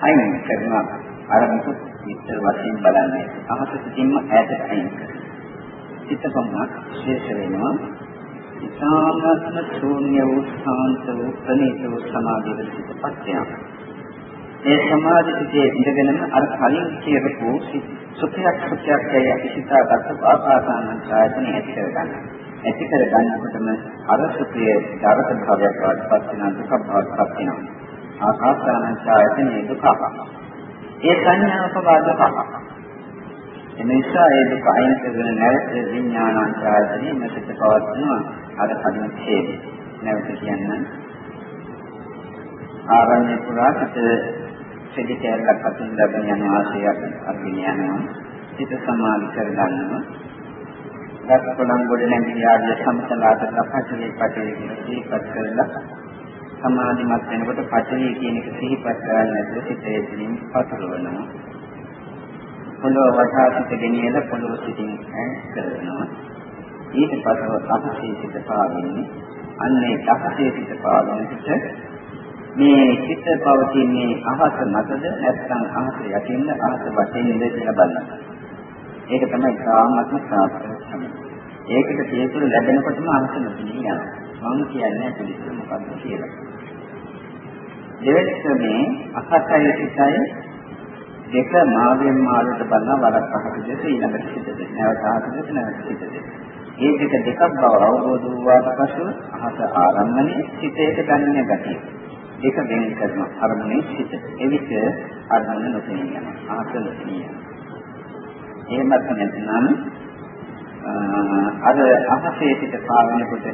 Speaker 1: අයින් කරනවා. අර මුකුත් විතර වශයෙන් බලන්නේ. අහස සිටින්ම ඈතට අයින් කරනවා. සිත පමණක් ශේෂ වෙනවා. ඉතාමත්ම ශූන්‍ය වූ ශාන්ත වූ ප්‍රණීත වූ සමාධියකට සිතපත් වෙනවා. මේ සමාධියේ ඉඳගෙනම අර කලින් කියපු සුඛයක් සුඛයක් කියයි අපි හිතාගත්ත ආකාසානං ආයතන ඇති කරගන්න. ඇති කරගන්නකොටම අර සුඛයේ ධරත භාවයක් වඩපත් වෙන දුක භාවයක් වෙනවා. ආකාසානං ආයතනේ දුක. ඒ සංඥාව පවාදක. එනිසා ඒ දුක අයින් කරගෙන නැවත විඥානං ආයතනේ මෙතට පවත්නවා අර කලින් ඡේද. නැවත කියන්න ආරණ්‍ය පුරා සිට සෙඩි කැලක් අතින් ලැබෙන යන ආශයක් අරගෙන යනවා. හිත සමාධි කරගන්නවා. ගස් කොළන් ගොඩ නැගී ආදී සමතලාට පටලේ පටලේ කියන සිහිපත් කරලා සමාධිමත් වෙනකොට පටලේ කියන එක සිහිපත් කරන්නේ නැතුව සිතේ දිනින් පතුරවනවා. පොළොව වටා සිට ගෙනියලා පොළොව සිටින් ඈත් කරනවා. ඊට පස්ව අපසේ සිට පාවෙන්නේ අන්නේ අපසේ සිට පාවෙන සිට මේ චිත්ත පවතින්නේ අහස මතද නැත්නම් අහස යටින්ද අහස වටේද කියලා බලන්න. ඒක තමයි සාමත්ම සාපේක්ෂම. ඒකට පිළිතුරු ලැබෙනකොටම අහස නොපෙනී යනවා. මම කියන්නේ පිළිතුරු මොකක්ද කියලා. දෙවෙනි ක්‍රමේ අහසයි සිතයි දෙක මාගෙන් මාළට බලන වරක් පහක දෙස ඊළඟට සිට දෙක. නැවත අහස දෙස නැවත සිට දෙක. මේ දෙක දෙකක් බව අවබෝධ වූාට පසු අහස ආරම්භනේ සිතේට ගන්න ගැතියි. ඒක වෙන කරන අරමුණේ සිට. එවිට අරමුණ නොපෙනී යනවා. ආස නොපෙනී යනවා. එහෙමත් නැත්නම් අර අහසේ සිට පාවෙනකොට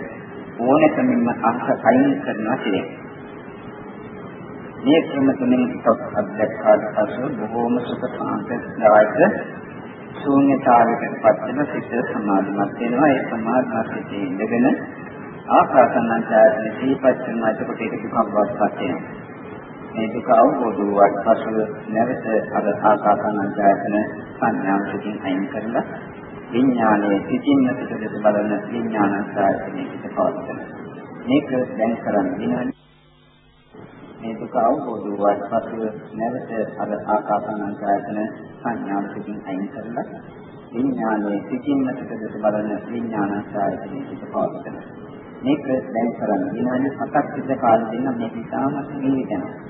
Speaker 1: ඕනකමින්ම අහස කයින් කරනවා කියන්නේ. මේ ක්‍රම තුනෙන් එකක් අධ්‍යක්ෂාට පසු බොහෝම සුඛ සාන්තදායක ශූන්‍යතාවයකට පත් වෙන සිත සමාධිමත් වෙනවා. ඒ සමාධිමත් සිතේ ඉඳගෙන ආකාසන්නචායතන සීපත් කරන එතකොට ඒක දුකක් බවට පත් වෙනවා. මේ දුක අවබෝධ වුවත් පසු නැවත අර ආකාසන්නචායතන සංඥාවකින් අයින් කරලා විඥානයේ සිටින්න පිටදෙස බලන විඥානසායතනයේ පිට පවත්තන. මේක දැන් කරන්නේ විනාඩි මේ දුක අවබෝධ වුවත් පසු නැවත අර ආකාසන්නචායතන සංඥාවකින් අයින් කරලා විඥානයේ සිටින්න පිටදෙස බලන විඥානසායතනයේ පිට පවත්තන. මේක දැන් කරන්නේ විනාඩි 7ක් විතර කාලෙ දෙන්න මේක ඉතාමත් නිවිදනවා.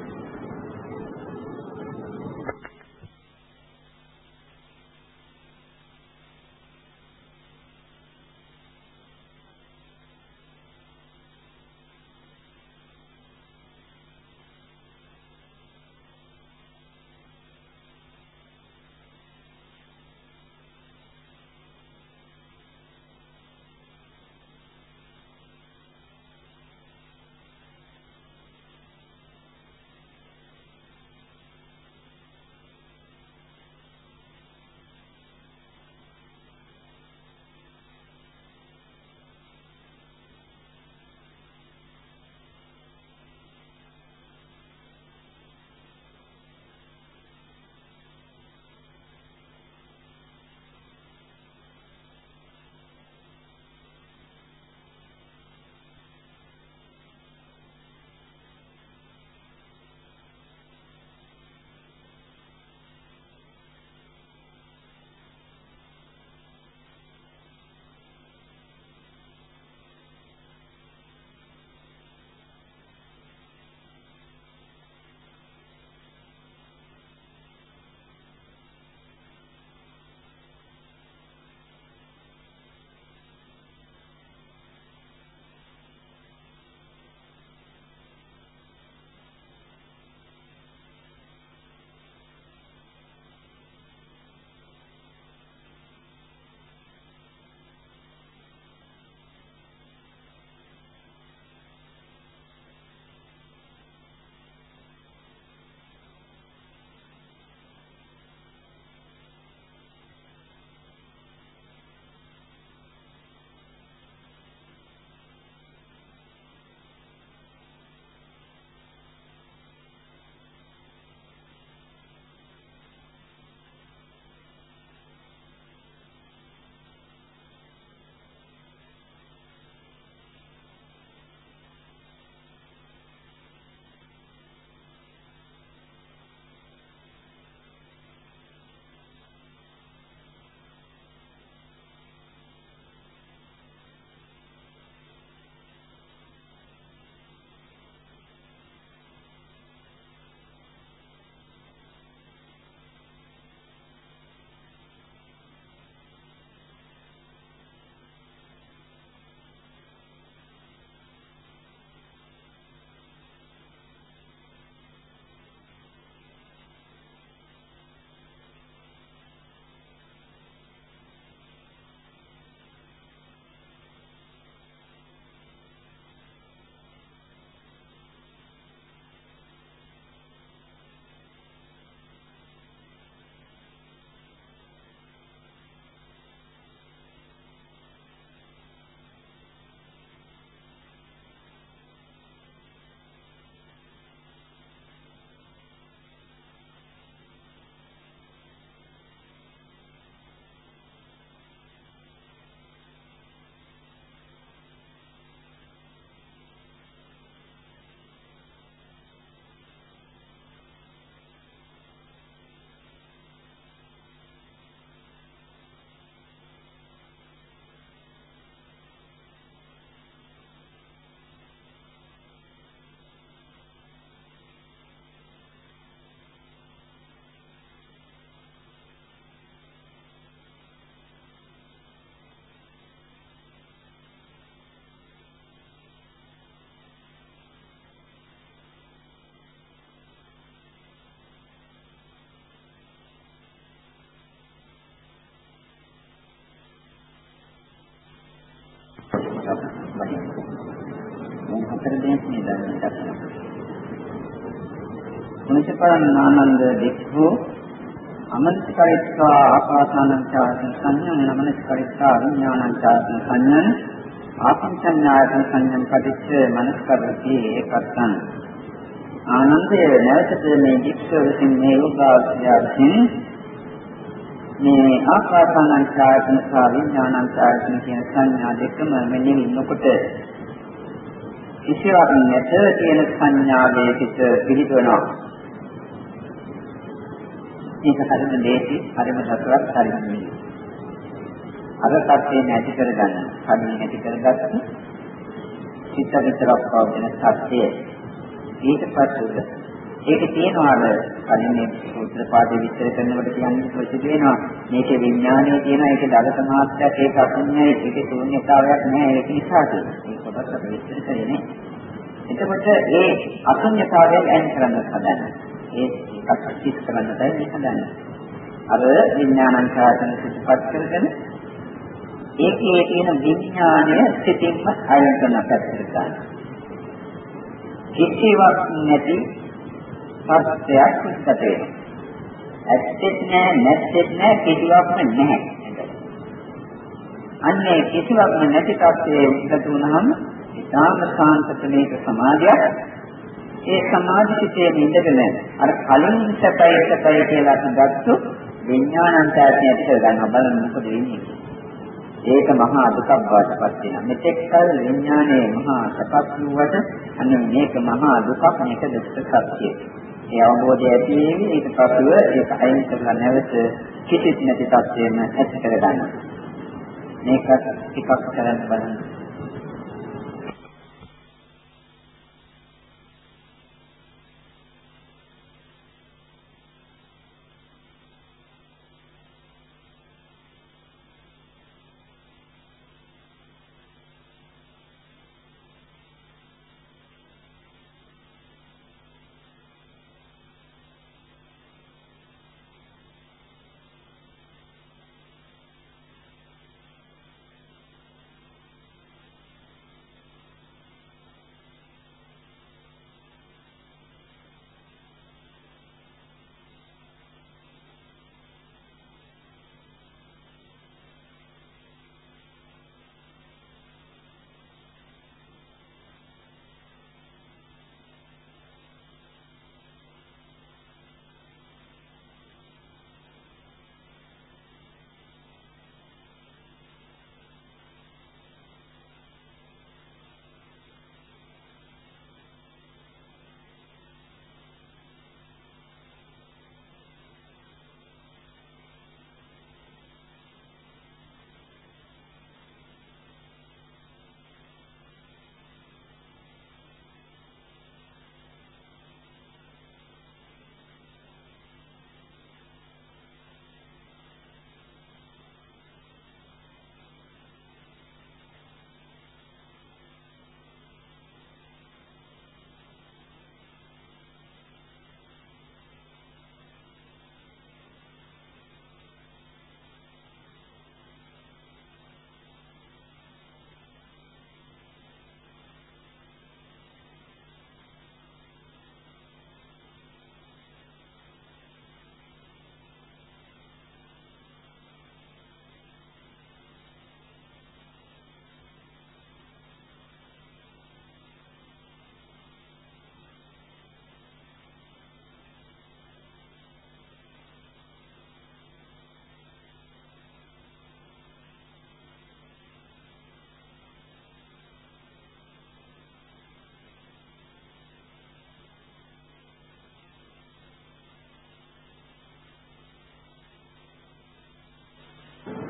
Speaker 1: මුනිසපරණානන්ද දෙක්ඛෝ අමනස්කරිත්වා ආකාසානං චායතන සංඥාන නමනස්කරිත්වා විඥානං චායතන සංඥාන ආපංචඤ්ඤායතන සංඥාන පටිච්ච මනස්කරති ඒකත්තං ආනන්දය නැවතද මේ වික්ෂව විසින් මේ යෝගාවචරයෙන් මේ ආකාසානං ඡායතන සහ විඥානං ඡායතන කියන සංඥා දෙකම මෙනෙහි නොකොට කිසිවක් නැත කියන සංඥාවේ සිට පිළිතුරනවා. මේක හරිම දේශි, හරිම සතුටක් හරිම නෙවෙයි. අර සත්‍යය නැති කරගන්න, කන්නේ නැති කරගත්ත චිත්ත විතරක් පවතින සත්‍යය. ඊට පස්සේ ඒක තියෙනවාද කලින් මේ සූත්‍ර පාඩේ විස්තර කරනකොට කියන්නේ ප්‍රසිද්ධ වෙනවා මේක විඥානයේ තියෙන ඒක දලත මාත්‍රයක් ඒක අසුඤ්ඤයි ඒක ශූන්‍යතාවයක් නෑ ඒක නිසා ඒක කොටස් අපි විස්තර කරන්නේ එතකොට ඒ අසුඤ්ඤතාවයෙන් අයින් කරන්න හදන්න ඒ එකක් සිත් කරන්නටයි මේ හදන්නේ අර විඥානං කායතන සිත්පත් කරගෙන ඒකේ තියෙන විඥානය සිතින්ම අයින් කරන පැත්තට ගන්න කිසිවක් නැති සත්‍යයක් සිද්ධ වෙනවා. ඇත්තෙත් නෑ නැත්තෙත් නෑ කිසිවක්ම නැහැ. අන්නේ කිසිවක්ම නැති තත්ත්වයේ ඉඳතු වුණාම ඊටාම සාන්තකමේක සමාධියක් ඒ සමාධිසිතේ ඉඳගෙන අර කලින් සැපයි සැපයි කියලා හිතගත්තු විඥානන්තයත් ඇත්ත ගන්න බලන්න මොකද වෙන්නේ ඒක මහා දුකක් බවට පත් වෙනවා මෙතෙක් කල විඥානයේ මහා සපත් වූවට අන්න මේක මහා දුකක් මේක දුක්ඛ සත්‍යය ඒ අවබෝධය ඇති වෙන්නේ ඊට පස්ව ඒක අයින් කරලා නැවත කිසිත් නැති තත්ත්වයෙන් ඇති කරගන්න. මේකත් ටිකක් කරන්න බලන්න.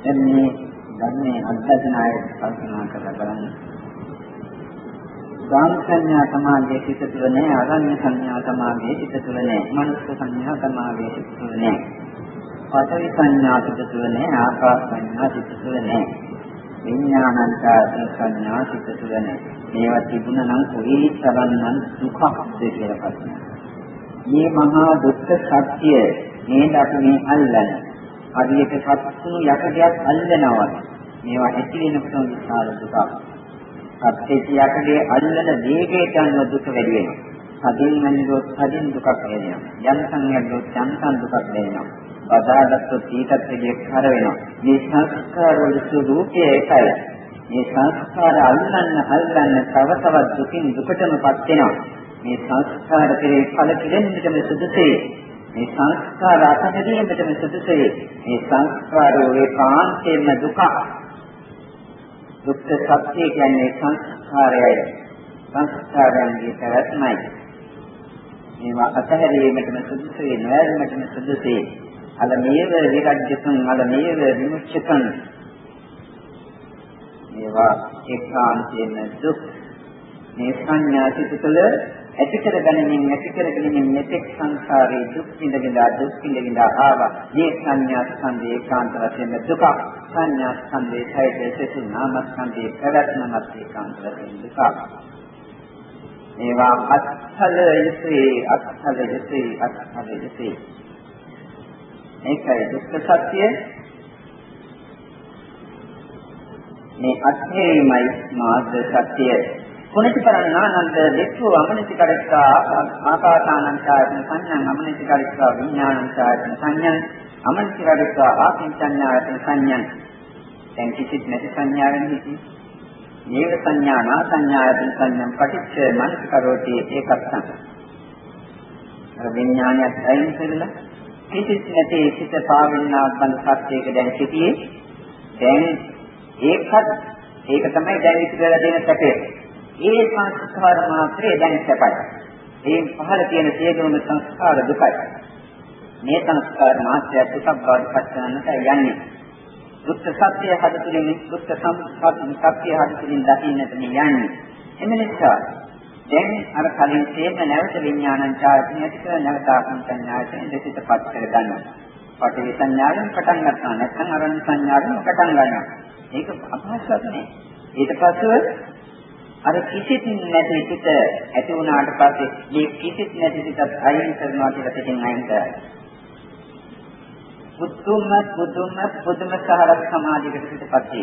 Speaker 1: දැන් මේ ධර්මයේ අධ්‍යයන ආයත කල්පනා කරලා බලන්න. ගාම සංඥා සමාධියේ සිට තුළ නැහැ, අරඤ්‍ය සංඥා සමාධියේ සිට තුළ නැහැ, මනස සංඥා සමාධියේ සිට තුළ නැහැ. පඨවි සංඥා සිට තුළ නැහැ, ආකාශ සංඥා සිට තුළ නැහැ. විඥානංච සංඥා සිට තුළ නැහැ. මේවා තිබුණා නම් කොයි තරම්නම් දුකක්ද කියලා ප්‍රශ්නයක්. මේ මහා දුක්ඛ සත්‍ය නේද අපි මේ අල්ලන්නේ. හරියට සත්තුණු යකඩයක් අල්ලනවා. මේවා ඇති වෙනකොට විශාල දුකක්. සත්‍ය යකඩේ අල්ලන වේගයට අනුව දුක වැඩි වෙනවා. සදින් නැන්දොත් සදින් දුකක් වෙනවා. යන්තම් නැන්දොත් යන්තම් දුකක් වෙනවා. බදාගත්තොත් ඊටත් දෙයක් කර වෙනවා. මේ සංස්කාර වල ස්වરૂපය එකයි. මේ සංස්කාර අල්ලන්න අල්ලන්න තව තවත් දුකින් දුකටමපත් වෙනවා. මේ සංස්කාර කෙරේ ඵල කිරෙන්නටම සුදුසේ. මේ සංස්කාර අතහැරීමටම සුදුසේ. මේ සංස්කාරයේ කාන්තේම දුක. දුක්ඛ සත්‍ය කියන්නේ සංස්කාරයයි. සංස්කාරයන්ගේ පැවැත්මයි. මේවා අතහැරීමටම සුදුසේ නොයල්මටම සුදුසේ අල මේව විරජ්‍යකම් අල මේව විමුක්තිකම් මේවා ඒකාන්තයෙන් දුක් මේ සංඥා සිතුතල ඇති කර ගැනීමෙන් ඇති කර ගැනීමෙන් මෙතෙක් සංසාරේ දුක් විඳිනා දුක් විඳිනා ආවා. මේ සංඥා ස්කන්ධේ ඒකාන්ත වශයෙන් දුක සංඥා ස්කන්ධේ සයිදේශු නාම ස්කන්ධේ ප්‍රවත්නමත් ඒකාන්ත වශයෙන් දුක මේවා අත්හල යුතුයි අත්හල යුතුයි අත්හල යුතුයි. මේකයි දුක්ඛ සත්‍ය. මේ අත්හැරීමයි මාර්ග සත්‍ය කුණිතරණානන්ද දෙක්ඛෝ අමනිති කරස්සා ආකාසානංචායතන සංඥං අමනිති කරස්සා විඥානංචායතන සංඥං අමනිති කරස්සා ආකින්චඤ්ඤායතන සංඥං. දැන් කිසිත් නැති සංඥාවෙන් හිතී. මේක සංඥා නා සංඥායතන සංඥම් පටිච්ච මනස කරෝටි ඒකත්තං. අර විඥානයත් අයින් කරලා කිසිත් නැති සිත පාවෙන්නා බඳ සත්‍යයක දැන් සිටියේ. දැන් ඒකත් ඒක තමයි දැන් ඉතිරලා දෙන සැපය. ඒ සංස්කාර මාත්‍රේ දැන් සැපයි ඒ පහළ තියෙන සියලුම සංස්කාර දුකයි මේ සංස්කාර මාත්‍රය දුකක් බවට පත් කරන්නට යන්නේ දුක්ඛ සත්‍ය හදතුලින් දුක්ඛ සත්‍ය හදතුලින් දකින්නට යන්නේ. එම නිසා දැන් අර කලින් තේම නැවත විඥානං ඡායතන ඇතික නැවත ආසංඥායතන දෙසිතපත් කර ගන්නවා. පටිවි සංඥාවෙන් පටන් ගන්නවා. නැත්නම් අරණ සංඥාවෙන් පටන් ගන්නවා. මේක අපහසුයක් නේ. ඊට පස්සේ අර කිසිත් නැති පිට ඇති වුණාට පස්සේ මේ කිසිත් නැති පිටත් අයින් කරනවා කියලා පිටින් අයින් කරනවා. පුදුම පුදුම පුදුම සහරත් සමාධියකට පිටපත්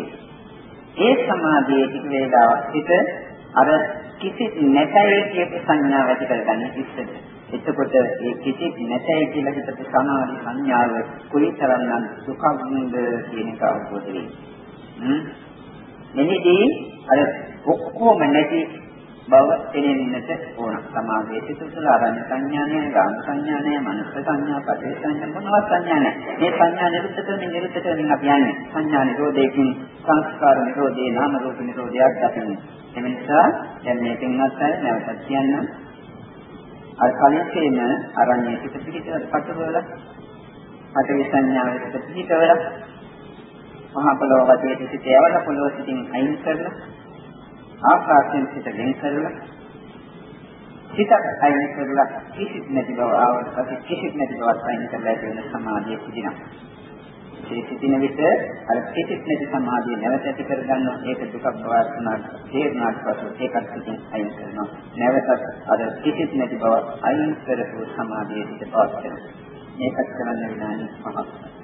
Speaker 1: ඒ සමාධියේ ටික වේලාවක් පිට අර කිසි නැතයි කියපු සංඥාව ඇති කරගන්න ඉස්සෙද. එතකොට ඒ කිසි නැතයි කියලා හිතපු සමාධි සංඥාව කුලිතරනම් දුකක්ද කියන එක අවබෝධ වෙයි. හ්ම්. මෙහිදී අර ඔක්කොම නැති බව තේරෙන්නට ඕන. සමාධියේ සිට තුළ ආරණ්‍ය සංඥා නෑ, ගාම සංඥා නෑ, මනස සංඥා, පදේ සංඥා මොනවත් සංඥා නෑ. මේ සංඥා නිරුද්ධ කරමින් නිරුද්ධ කරමින් අපි යන්නේ. සංඥා නිරෝධයෙන් සංස්කාර නිරෝධේ නාම රූප නිරෝධයක් දකින්නේ. එම නිසා දැන් මේ පින්වත් අය නැවතත් කියන්න අර කලින් කියන ආරණ්‍ය සිට පිටිට පටවල පදේ සංඥාවේ සිට පිටිවල මහා පොළොව වටේ සිට යවන පොළොව සිටින් අයින් කරලා ආකාශයෙන් සිට වෙන් කරලා සිතක් අයින් කරලා කිසිත් නැති බව ආවට පස්සේ කිසිත් නැති බවක් අයින් කරලා තියෙන සමාධිය සිටිනවා. ඒ සිටින විට අර කිසිත් නැති සමාධිය නැවත ඇති කරගන්නවා. ඒක දුකක් බවක් වුණාට තේරුණාට පස්සේ ඒකත් සිටින් අයින් කරනවා. නැවතත් අර කිසිත් නැති බව අයින් කරපු සමාධිය සිට පවත් කරනවා. මේකත් කරන්න විනාඩි 5ක්.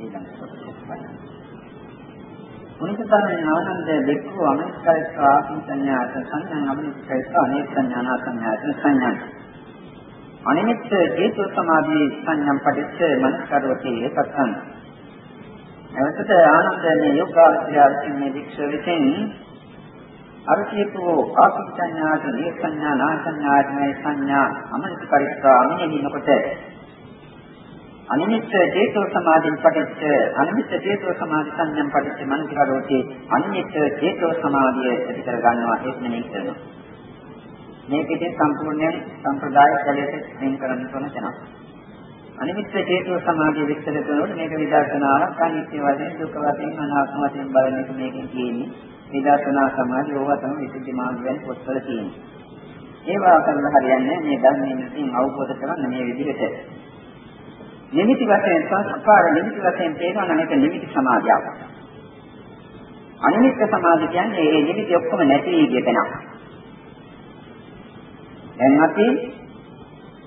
Speaker 1: ඊළඟ සත්‍යය. උනිසතරණ ආනන්ද දෙක්ඛු අනිත්‍යස්ස ආත්මඥාත සංඥා අනිත්‍යස්ස අනේක සංඥා සංඥාත සංඥා අනිමිත්ත හේතු සමාධි සංඥම් පටිච්ච මනස්කරෝති ඒකත්තං එවකට ආනන්දනේ යෝගාචරයෙන් මේ වික්ෂ විසින් අර කියපු ආසුච්ඡඥාට නේසඤ්ඤා නාසඤ්ඤාත්මය සංඥා අමනිත පරිස්සා අමිනෙන්නකොට අනිමිත්ත චේතෝ සමාධින් පටිච්ච අනිමිත්ත චේතෝ සමාධි සංඥම් පටිච්ච මනසිකරෝති අනිමිත්ත චේතෝ සමාධිය ඇති කර ගන්නවා ඒක නෙමෙයි කරනවා. මේක ඉතින් සම්පූර්ණයෙන් සම්ප්‍රදාය කැලේට වෙන් කරන්න තොන තැනක් අනිමිත්ත චේතෝ සමාධිය විස්තර කරනකොට මේක විදර්ශනාවක් අනිත්‍ය වශයෙන් දුක වශයෙන් අනාත්ම වශයෙන් බලන එක මේකෙන් කියන්නේ විදර්ශනා සමාධිය ඕවා තමයි විසුද්ධි මාර්ගයෙන් පොත්වල තියෙන්නේ. ඒවා කරලා හරියන්නේ මේ ධර්මයෙන් අවබෝධ කරගන්න මේ විදිහට නිමිති වශයෙන් සංස්කාර නිමිති වශයෙන් පේනවා නම් ඒක නිමිති සමාධියක්. අනිමිත්ත සමාධිය කියන්නේ ඒ නිමිති ඔක්කොම නැති ගිය තැනක්. දැන් අපි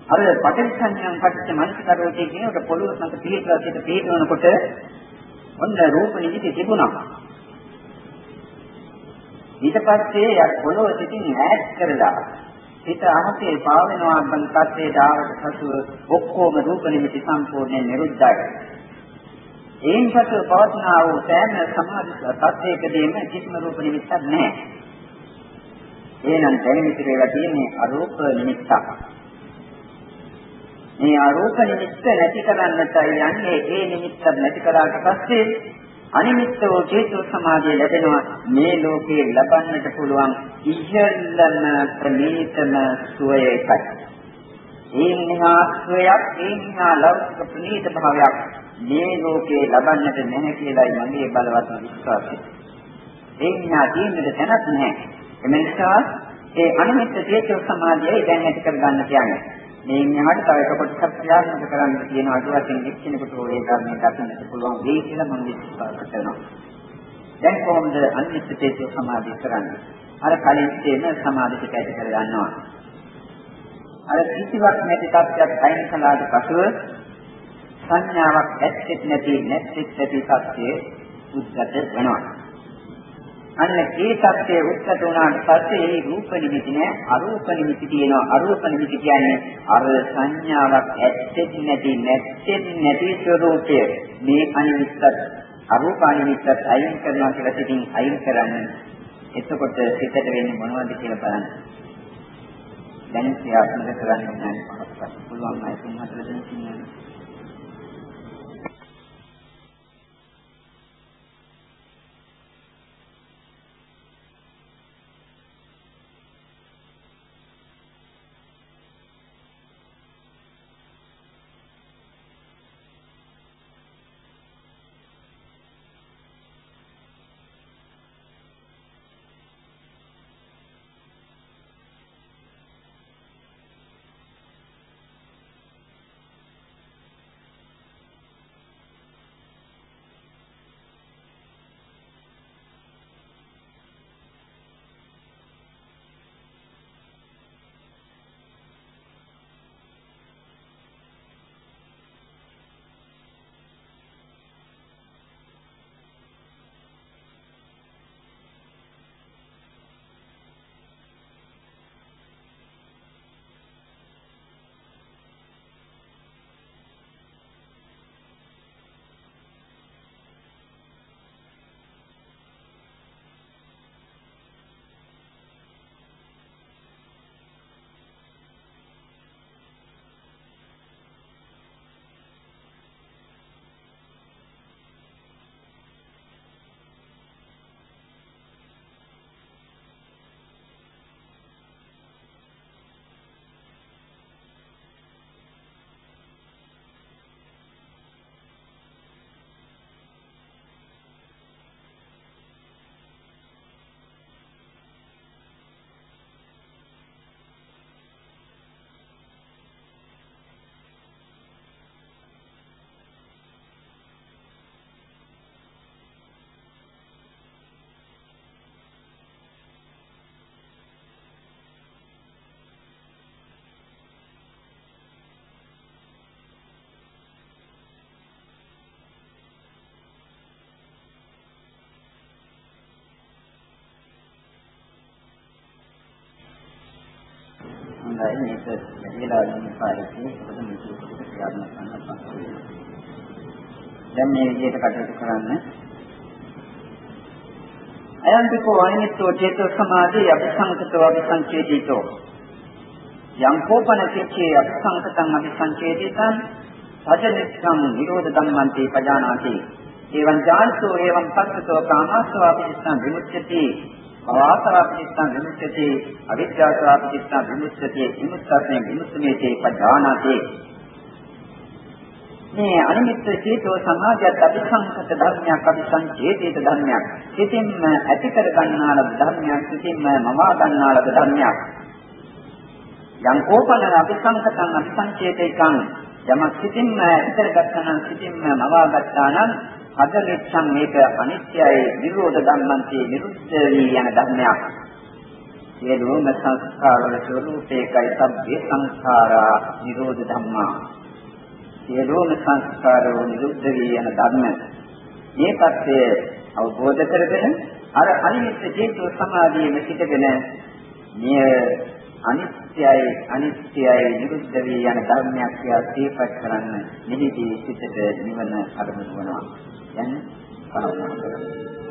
Speaker 1: අර පටිච්චසමුප්පාදයන් පටිච්ච මනසකරෝටි කියනකොට පොළොව සංක පිළිපදලා සිට පිළිපදනකොට ඔන්න රූප නිමිති තිබුණා. ඊට පස්සේ යක් පොළොව සිටින් ඈඩ් කරලා හිත අහසේ පාවෙනවා බන් තත්ත්වයේ දාවට පසුව ඔක්කොම රූප නිමිති සම්පූර්ණයෙන් නිරුද්ධයි. ඒන් පසු පවත්නා වූ සෑම සමාධි තත්ත්වයකදීම කිසිම රූප නිමිත්තක් නැහැ. එහෙනම් දැනෙන ඉතිරිලා තියෙන්නේ අරූප නිමිත්තක්. මේ අරූප නිමිත්ත නැති කරන්නටයි යන්නේ ඒ නිමිත්ත නැති කරාට පස්සේ අනිමිත්ත වූ චේතෝ සමාධිය ලැබෙනවා මේ ලෝකේ ලබන්නට පුළුවන් ඉහළම ප්‍රණීතම සුවය එකයි. ඒ නිහා සුවයක් ඒ නිහා ලෞකික ප්‍රණීත භාවයක් මේ ලෝකේ ලබන්නට නැහැ කියලායි මගේ බලවත් විශ්වාසය. ඒ නිහා තියෙන්නට තැනක් නැහැ. එම නිසා ඒ අනිමිත්ත චේතෝ සමාධියයි දැන් ඇති කර ගන්න කියන්නේ. මේ මෙහාට තව එක කොටසක් ක්‍රියාත්මක කරන්න තියෙන අඩු වශයෙන් එක්කෙනෙකුට ඕනේ ධර්මයේ දකින්නට පුළුවන් වෙයි කියලා මම විශ්වාස කරනවා. දැන් කොහොමද අනිත්‍ය චේතෝ සමාධිය කරන්නේ? අර කලින් තියෙන සමාධියට ඇති කර ගන්නවා. අර කිසිවක් නැති තත්ත්වයක් අයින් කළාට පසුව සංඥාවක් ඇත්තෙත් නැති නැත්ෙත් නැති තත්ත්වයේ උද්ගත වෙනවා. අන්න ඒ தත්ත්වයේ උත්තර වුණාට පස්සේ ඒ රූප නිමිති නෑ අරූප නිමිති තියෙනවා. අරූප නිමිති කියන්නේ අර සංඥාවක් ඇත්තෙත් නැති නැත්තෙත් නැති ස්වરૂපය. මේ අනිමිත්තත් අරූප අනිමිත්තත් අයින් කරනවා කියලා සිතින් අයින් කරන්නේ. එතකොට සිතට වෙන්නේ මොනවද කියලා බලන්න. දැන් ක්‍රියාත්මක කරන්න නැහැ පුළුවන් අය තුන් හතර හොඳයි මේක වැඩිලා යන කාලෙදී පොද මේක ප්‍රතික්‍රියාත්මක කරන්න පුළුවන්. දැන් මේ විදිහට කටයුතු කරන්න. අයන්තිකෝ වයිනිස්සෝ චේතෝ සමාධි අபிසංකතෝ අபிසංචේතිතෝ යම් කෝපන කිච්චේ අபிසංකතං අபிසංචේතිතං සජනිස්සම් නිරෝධ ධම්මන්තේ පජානාති එවං ජානසෝ එවං පස්සතෝ කාමස්සෝ අபிසං විමුච්ඡති අවාසාපිතිස්සං විමුක්තති අවිද්‍යාසාපිතිස්සං විමුක්තති විමුක්තයෙන් විමුක්තමේතේ පජානාතේ මේ අනිමිත්ත චේතෝ සමාධියත් අபிසංකත ධර්මයක් අபிසංචේතිත ධර්මයක්. සිතින්ම ඇති කර ගන්නා ලද ධර්මයක්, සිතින්ම මවා ගන්නා ලද ධර්මයක්. යම් කෝපන අபிසංකතං අபிසංචේතිකං යමක් සිතින්ම ඇති කරගත්තා නම් සිතින්ම මවා ගත්තා නම් අදලෙච්ඡන් මේක අනිත්‍යයි නිරෝධ ධම්මන්ති නිරුද්ධ වී යන ධර්මයක්. සියලුම සංස්කාර වල ස්වરૂපේකයි සබ්බේ සංඛාරා නිරෝධ ධම්මා. සියලුම සංස්කාරෝ නිරුද්ධ වී යන ධර්ම. මේ පැත්තේ අවබෝධ කරගෙන අර අනිත්‍ය චේතෝ සමාධියේම සිටගෙන මේ අනිත්‍යයි අනිත්‍යයි නිරුද්ධ වී යන ධර්මයක් කියලා තීපත් කරන්න නිහිදී සිටට නිවන අරමුණු වෙනවා. දැන් පාරමී කරනවා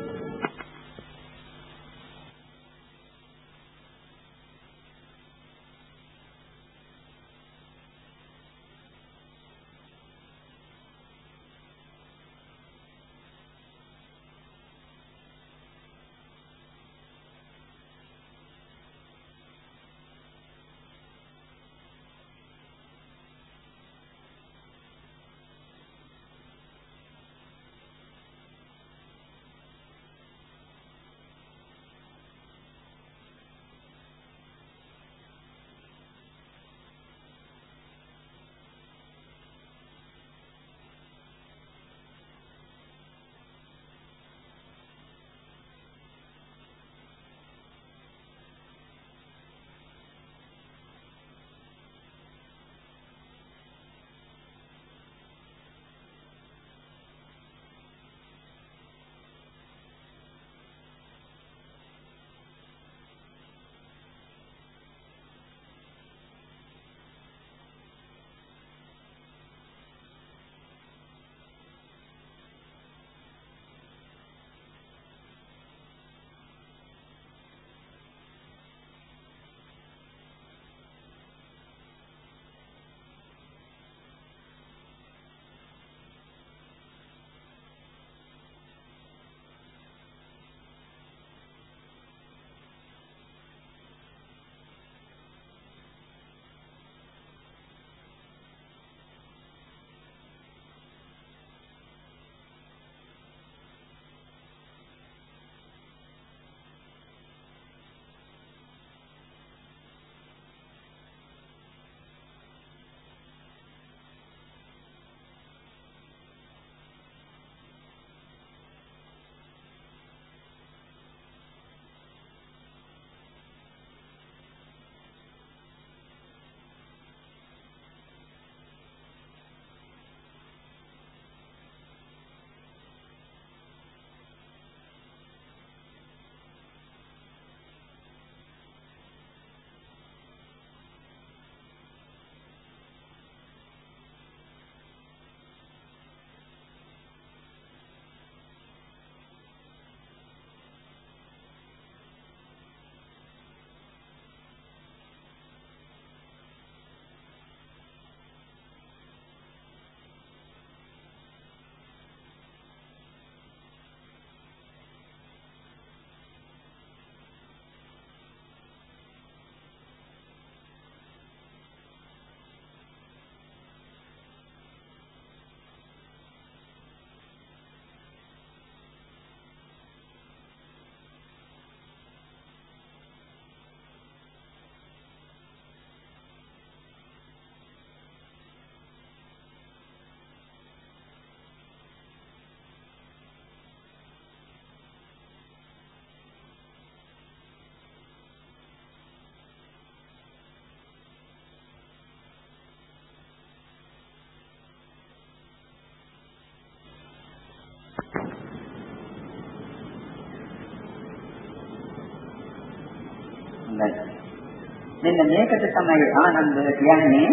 Speaker 1: මෙන්න මේකට තමයි ආනන්ද කියන්නේ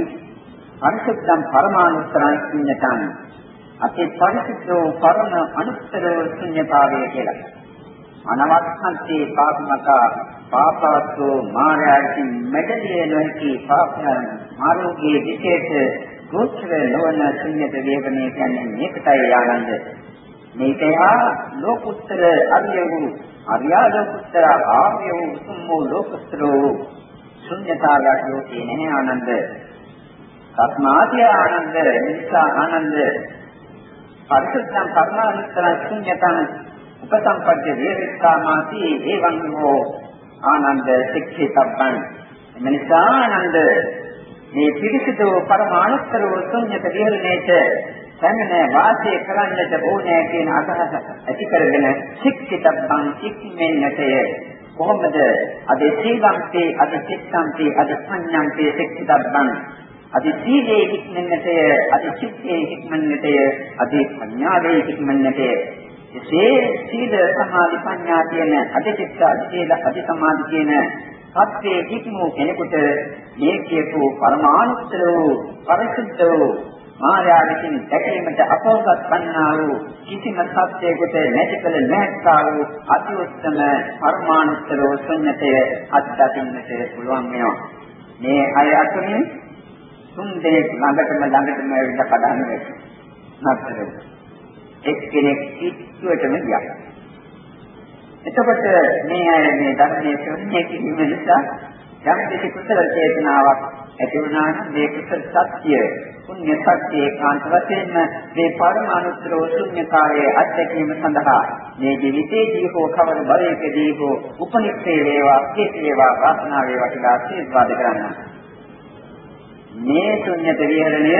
Speaker 1: පරිසුද්ධම් පරමානුත්තරං ශුන්‍යතං. අපේ පරිසුද්ධෝ පරම අනුත්තර ශුන්‍යතාවය කියලා. අනවත්සන්තේ පාපමතා පාපවත්ෝ මායාවින් මෙඩලිය නොහැකි පාපයන් ආරෝග්‍යයේ විශේෂ ගෝචර නොවන ශුන්‍යත වේගණය කියන්නේ මේකටයි ආනන්ද. මේකයා ලෝකුත්තර අරිය වූ අරියා ලෝකුත්තර ආර්ය වූ උතුම් වූ ලෝකුත්තර වූ ශුන්‍යතාවයක් ලෝකේ නැහැ ආනන්ද. සත්මාතිය ආනන්ද නිසා ආනන්ද. පරිසුද්ධම් කර්මානුත්තර ශුන්‍යතං උපසම්පද්ද වේරිකාමාති එවං හෝ ආනන්ද සික්ඛිතබ්බං එමනිසා ආනන්ද මේ පිරිසිදු පරමානුත්තර වූ ශුන්‍යත විහරණයට පැමිණ වාසය කරන්නට ඕනෑ කියන අදහස ඇති කරගෙන සික්ඛිතබ්බං සික්ඛිමෙන්නටය කොහොමද? අද සීලම්පේ අද චිත්තම්පේ අද සංඥම්පේ සික්ඛිතබ්බං අද සීලේ හික්මන්නටය අද චිත්තේ හික්මන්නටය අද ප්‍රඥාවේ හික්මන්නටය එසේ සීල සමාධි ප්‍රඥා කියන අද චිත්ත අද සීල අද සමාධි කියන සත්‍යයේ හික්මු කෙනෙකුට මේ කියපු පරමානුත්තර වූ පරිසුද්ධ වූ මායා විසින් දැකීමට අපෝසත් වන්නා වූ කිසිම සත්‍යයකට නැති කල නැත්තා වූ අති උත්තම පරමානුත්තර ශුන්‍යතය අත්දකින්නට පුළුවන් වෙනවා. මේ අය අතරින් තුන් දෙනෙක් ළඟටම ළඟටම ඇවිල්ලා කඩන්නේ නැත්තර. එක්කෙනෙක් ඉක්ුවටම ගියා. එතකොට මේ අය මේ ධර්මයේ ශ්‍රවණය කිරීම නිසා යම් කිසි කුසල චේතනාවක් ඇති වුණා නම් මේ කුසල සත්‍ය පුණ්‍ය සත්‍ය ඒකාන්ත වශයෙන්ම මේ පරමානුත්තර ශුන්‍යකාරයේ අත්දැකීම සඳහා මේ ජීවිතයේදී හෝ කවර භවයකදී හෝ උපනිෂ්ඨේ වේවා කේත වේවා වාසනාව වේවා කියලා ආශිර්වාද කරන්න. මේ ශුන්‍යත විහරණය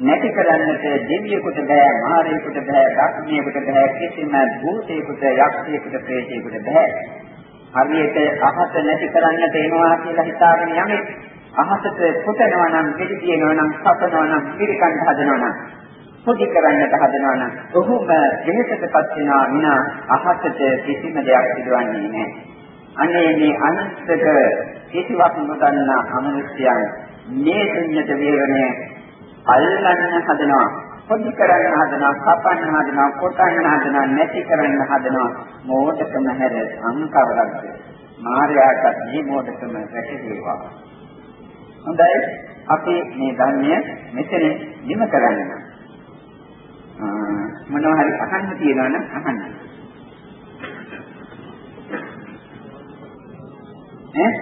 Speaker 1: නැති කරන්නට දෙවියෙකුට බෑ මාරයෙකුට බෑ ධර්මයෙකුට බෑ කිසිම භූතයෙකුට යක්ෂයෙකුට ප්‍රේතයෙකුට බෑ හරියට අහස නැති කරන්නට එනවා කියලා හිතාගෙන යන්නේ අහසට පුතනවා නම් පිළි කියනවා නම් සපනවා නම් පිළිකන් හදනවා නම් පොඩි කරන්නට හදනවා නම් ඔහුම දෙහෙසටපත් වෙනා විනා අහසට කිසිම දෙයක් සිදුවන්නේ නැහැ. අනේ මේ අනන්තක කිසිවක් නොදන්නා අමනුෂ්‍යයන් මේ ශුන්්‍යත වේරණය අල්ලන්න හදනවා. පොඩි කරන්න හදනවා, කපන්න හදනවා, කොටන්න හදනවා, නැති කරන්න හදනවා. මෝඩකම හැර සංකරලක්ද. මායාවට මේ මෝඩකම වැටේවා. හොඳයි අපි මේ ධර්මය මෙතන නිම කරන්න. මොනවා හරි අහන්න තියෙනවා නම් අහන්න. ඈ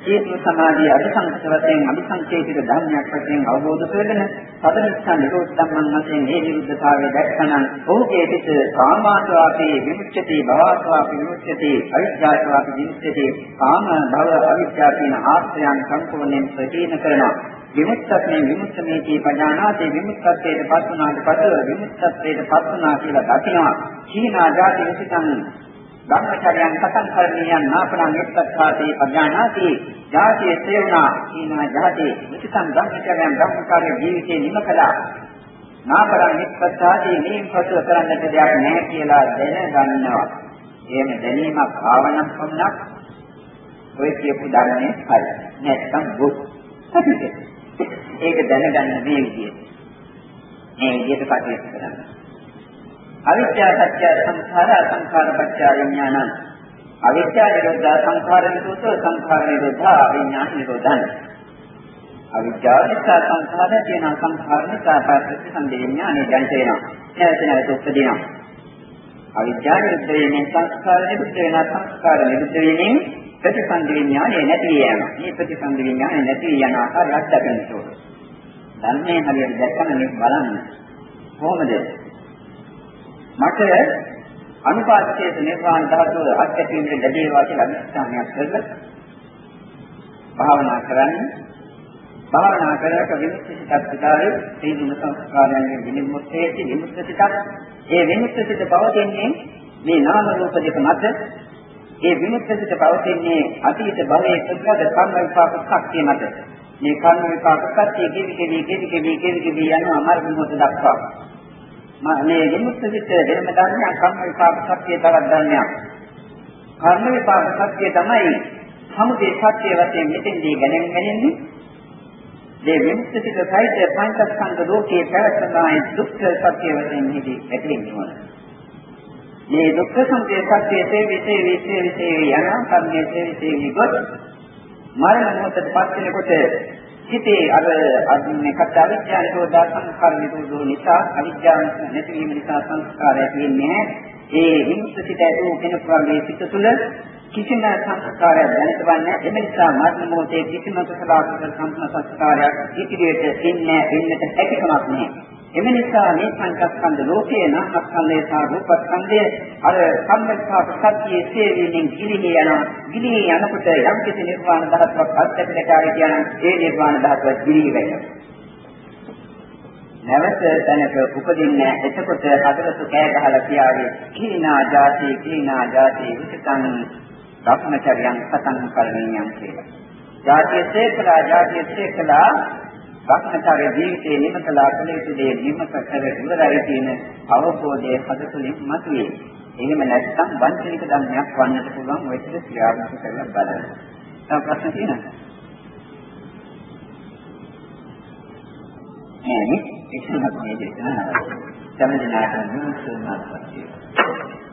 Speaker 1: සීල සමාධිය අධිසංකත වශයෙන් අභිසංකේතික ධර්මයක් වශයෙන් අවබෝධ කරගෙන සතරස්ථ නිරෝධ ධම්මං වශයෙන් මේ විරුද්ධතාවය දැක්කනම් ඔහුගේ පිට කාමාසවාපේ විමුක්තිය භවසවාපේ විමුක්තිය අවිද්‍යාසවාපේ විමුක්තිය කාම භව අවිද්‍යාව කියන ආශ්‍රයන් සම්පූර්ණයෙන් ප්‍රදීන කරනවා විමුක්තත්මේ විමුක්තමේදී පඥානාතේ විමුක්තත්වයට පත් වුණාට පස්ව විමුක්තත්වයට පත් වුණා කියලා දකිනවා. සීනා ජාති විසිතන් ධම්මචර්යයන් පතන් කරණියන් නාපණං එක්කත්තාති අඥානාති ජාතිය සේවනා කීනා ජාති විචිතං ධම්මචර්යයන් ධම්මකාරී ජීවිතේ නිම කළා. නාපණං එක්කත්තාති මේ පසු කරන්නට දෙයක් නැහැ කියලා දැනගන්නවා. එහෙම දැනීමක් භාවනාවක් වුණත් ඔය කියපු ධර්මයේ හරි. නැත්තම් බුත් ඒක දැනගන්න මේ විදිහට. මේ විදිහට කටයුතු කරන්න. අවිද්‍යා සත්‍ය සංඛාර සංඛාර පත්‍ය විඥානං අවිද්‍යා නිරෝධ සංඛාර නිරෝධ සංඛාර නිරෝධ විඥාන නිරෝධං. අවිද්‍යාව නිසා සංඛාර කියන සංඛාර නිසා පස්සේ සංදේඥානෙ ජනිතේනවා නැවත නැවත උපදිනවා අවිද්‍යාව නිරුද්ධ වෙන්නේ සංස්කාර නිරුද්ධ වෙන සංස්කාර නිරුද්ධ වෙන්නේ ප්‍රතිසන්දි විඥානය නැති යනවා. මේ ප්‍රතිසන්දි විඥානය නැති යන ආකාරය අත්දකින්න ඕනේ. ධර්මයේ හරියට දැක්කම මේක බලන්න. කොහොමද? මට අනුපාතයේ නිර්වාණ ධාතුව අත්‍යවශ්‍යම ලැබේවා කියලා අනිස්ථානයක් කරලා භාවනා කරන්න. භාවනා කරක විමුක්තියක් පිටාවේ තීන සංස්කාරයන්ගේ විමුක්තියේ විමුක්තියක් ඒ විමුක්තියට පවතින්නේ මේ නාම රූප දෙක මත. ඒ විමුක්තියට පවතින්නේ අතීත භවයේ සුද්ධ කර්ම විපාක ශක්තිය මත. මේ කර්ම විපාක ශක්තිය කිවි කිවි කිවි කිවි කිවි කිවි යනවා මාර්ග මොහොත දක්වා. මේ විමුක්ත සිත වෙනම ධර්මයක් කම්ම විපාක සත්‍ය තවත් ධර්මයක්. කර්ම විපාක සත්‍ය තමයි සමුදේ සත්‍ය වශයෙන් මෙතෙන්දී ගැනීම ගැනීමන්නේ. මේ විමුක්තික සහිත පංචස්කන්ධ ලෝකයේ පැවැත්මයි දුක්ඛ සත්‍ය වශයෙන් මෙහි ඇතිවෙනවා. මේ දුක්ඛ සමුදය සත්‍යයේ විශේෂ විශේෂ විශේෂ යන කර්මයේ විශේෂ විගොත් මරණ මොහොතට පත් වෙනකොට හිතේ අර අදින්නේ කට අවිද්‍යාව නිරෝධා සංස්කාර නිරෝධෝ නිසා අවිද්‍යාව නැතිවීම නිසා සංස්කාරය තියෙන්නේ ඒ විමුක්ත සිත ඇතුළු කෙනෙකුගේ සිත තුළ කිසිම සංස්කාරයක් දැනෙන්නේ එම නිසා මරණ මොහොතේ කිසිම කුසල අකුසල සංස්කාරයක් ඉදිරියට එන්නේ වෙන්නට හැකියාවක් නැහැ. එම නිසා මේ පංචස්කන්ධ ලෝකයේ නාමස්කන්ධය සහ රූපස්කන්ධය අර සම්මස්ථාප සත්‍යයේ සේවීමෙන් ගිලිහි යන ගිලිහි යනකොට යම් කිසි නිර්වාණ ධාතුවක් අත්දැකීමට ආවේ කියන ඒ නිර්වාණ ධාතුව ගිලිහි වෙනවා. නැවත තැනක උපදින්නේ එතකොට හදවත කෑ ගහලා කියාවේ කීනා ජාති කීනා ජාති විසතං රත්නචරියන් සතං කරණියන් කියලා. ජාතිය සේකලා ජාතිය සේකලා භක්මචාර ජීවිතයේ නිමතලා කළ යුතු දේ නිමත කර ඉවරයි කියන අවබෝධය හදතුලින් මතුවේ. එහෙම නැත්නම් වංචනික ධර්මයක් වන්නට පුළුවන් ඔය ටික ක්‍රියාත්මක කරලා බලන්න. තව ප්‍රශ්න තියෙනවද? නෑ නේ. ඒක තමයි දෙක. තමයි නාටක නුසුමාත් පස්සේ.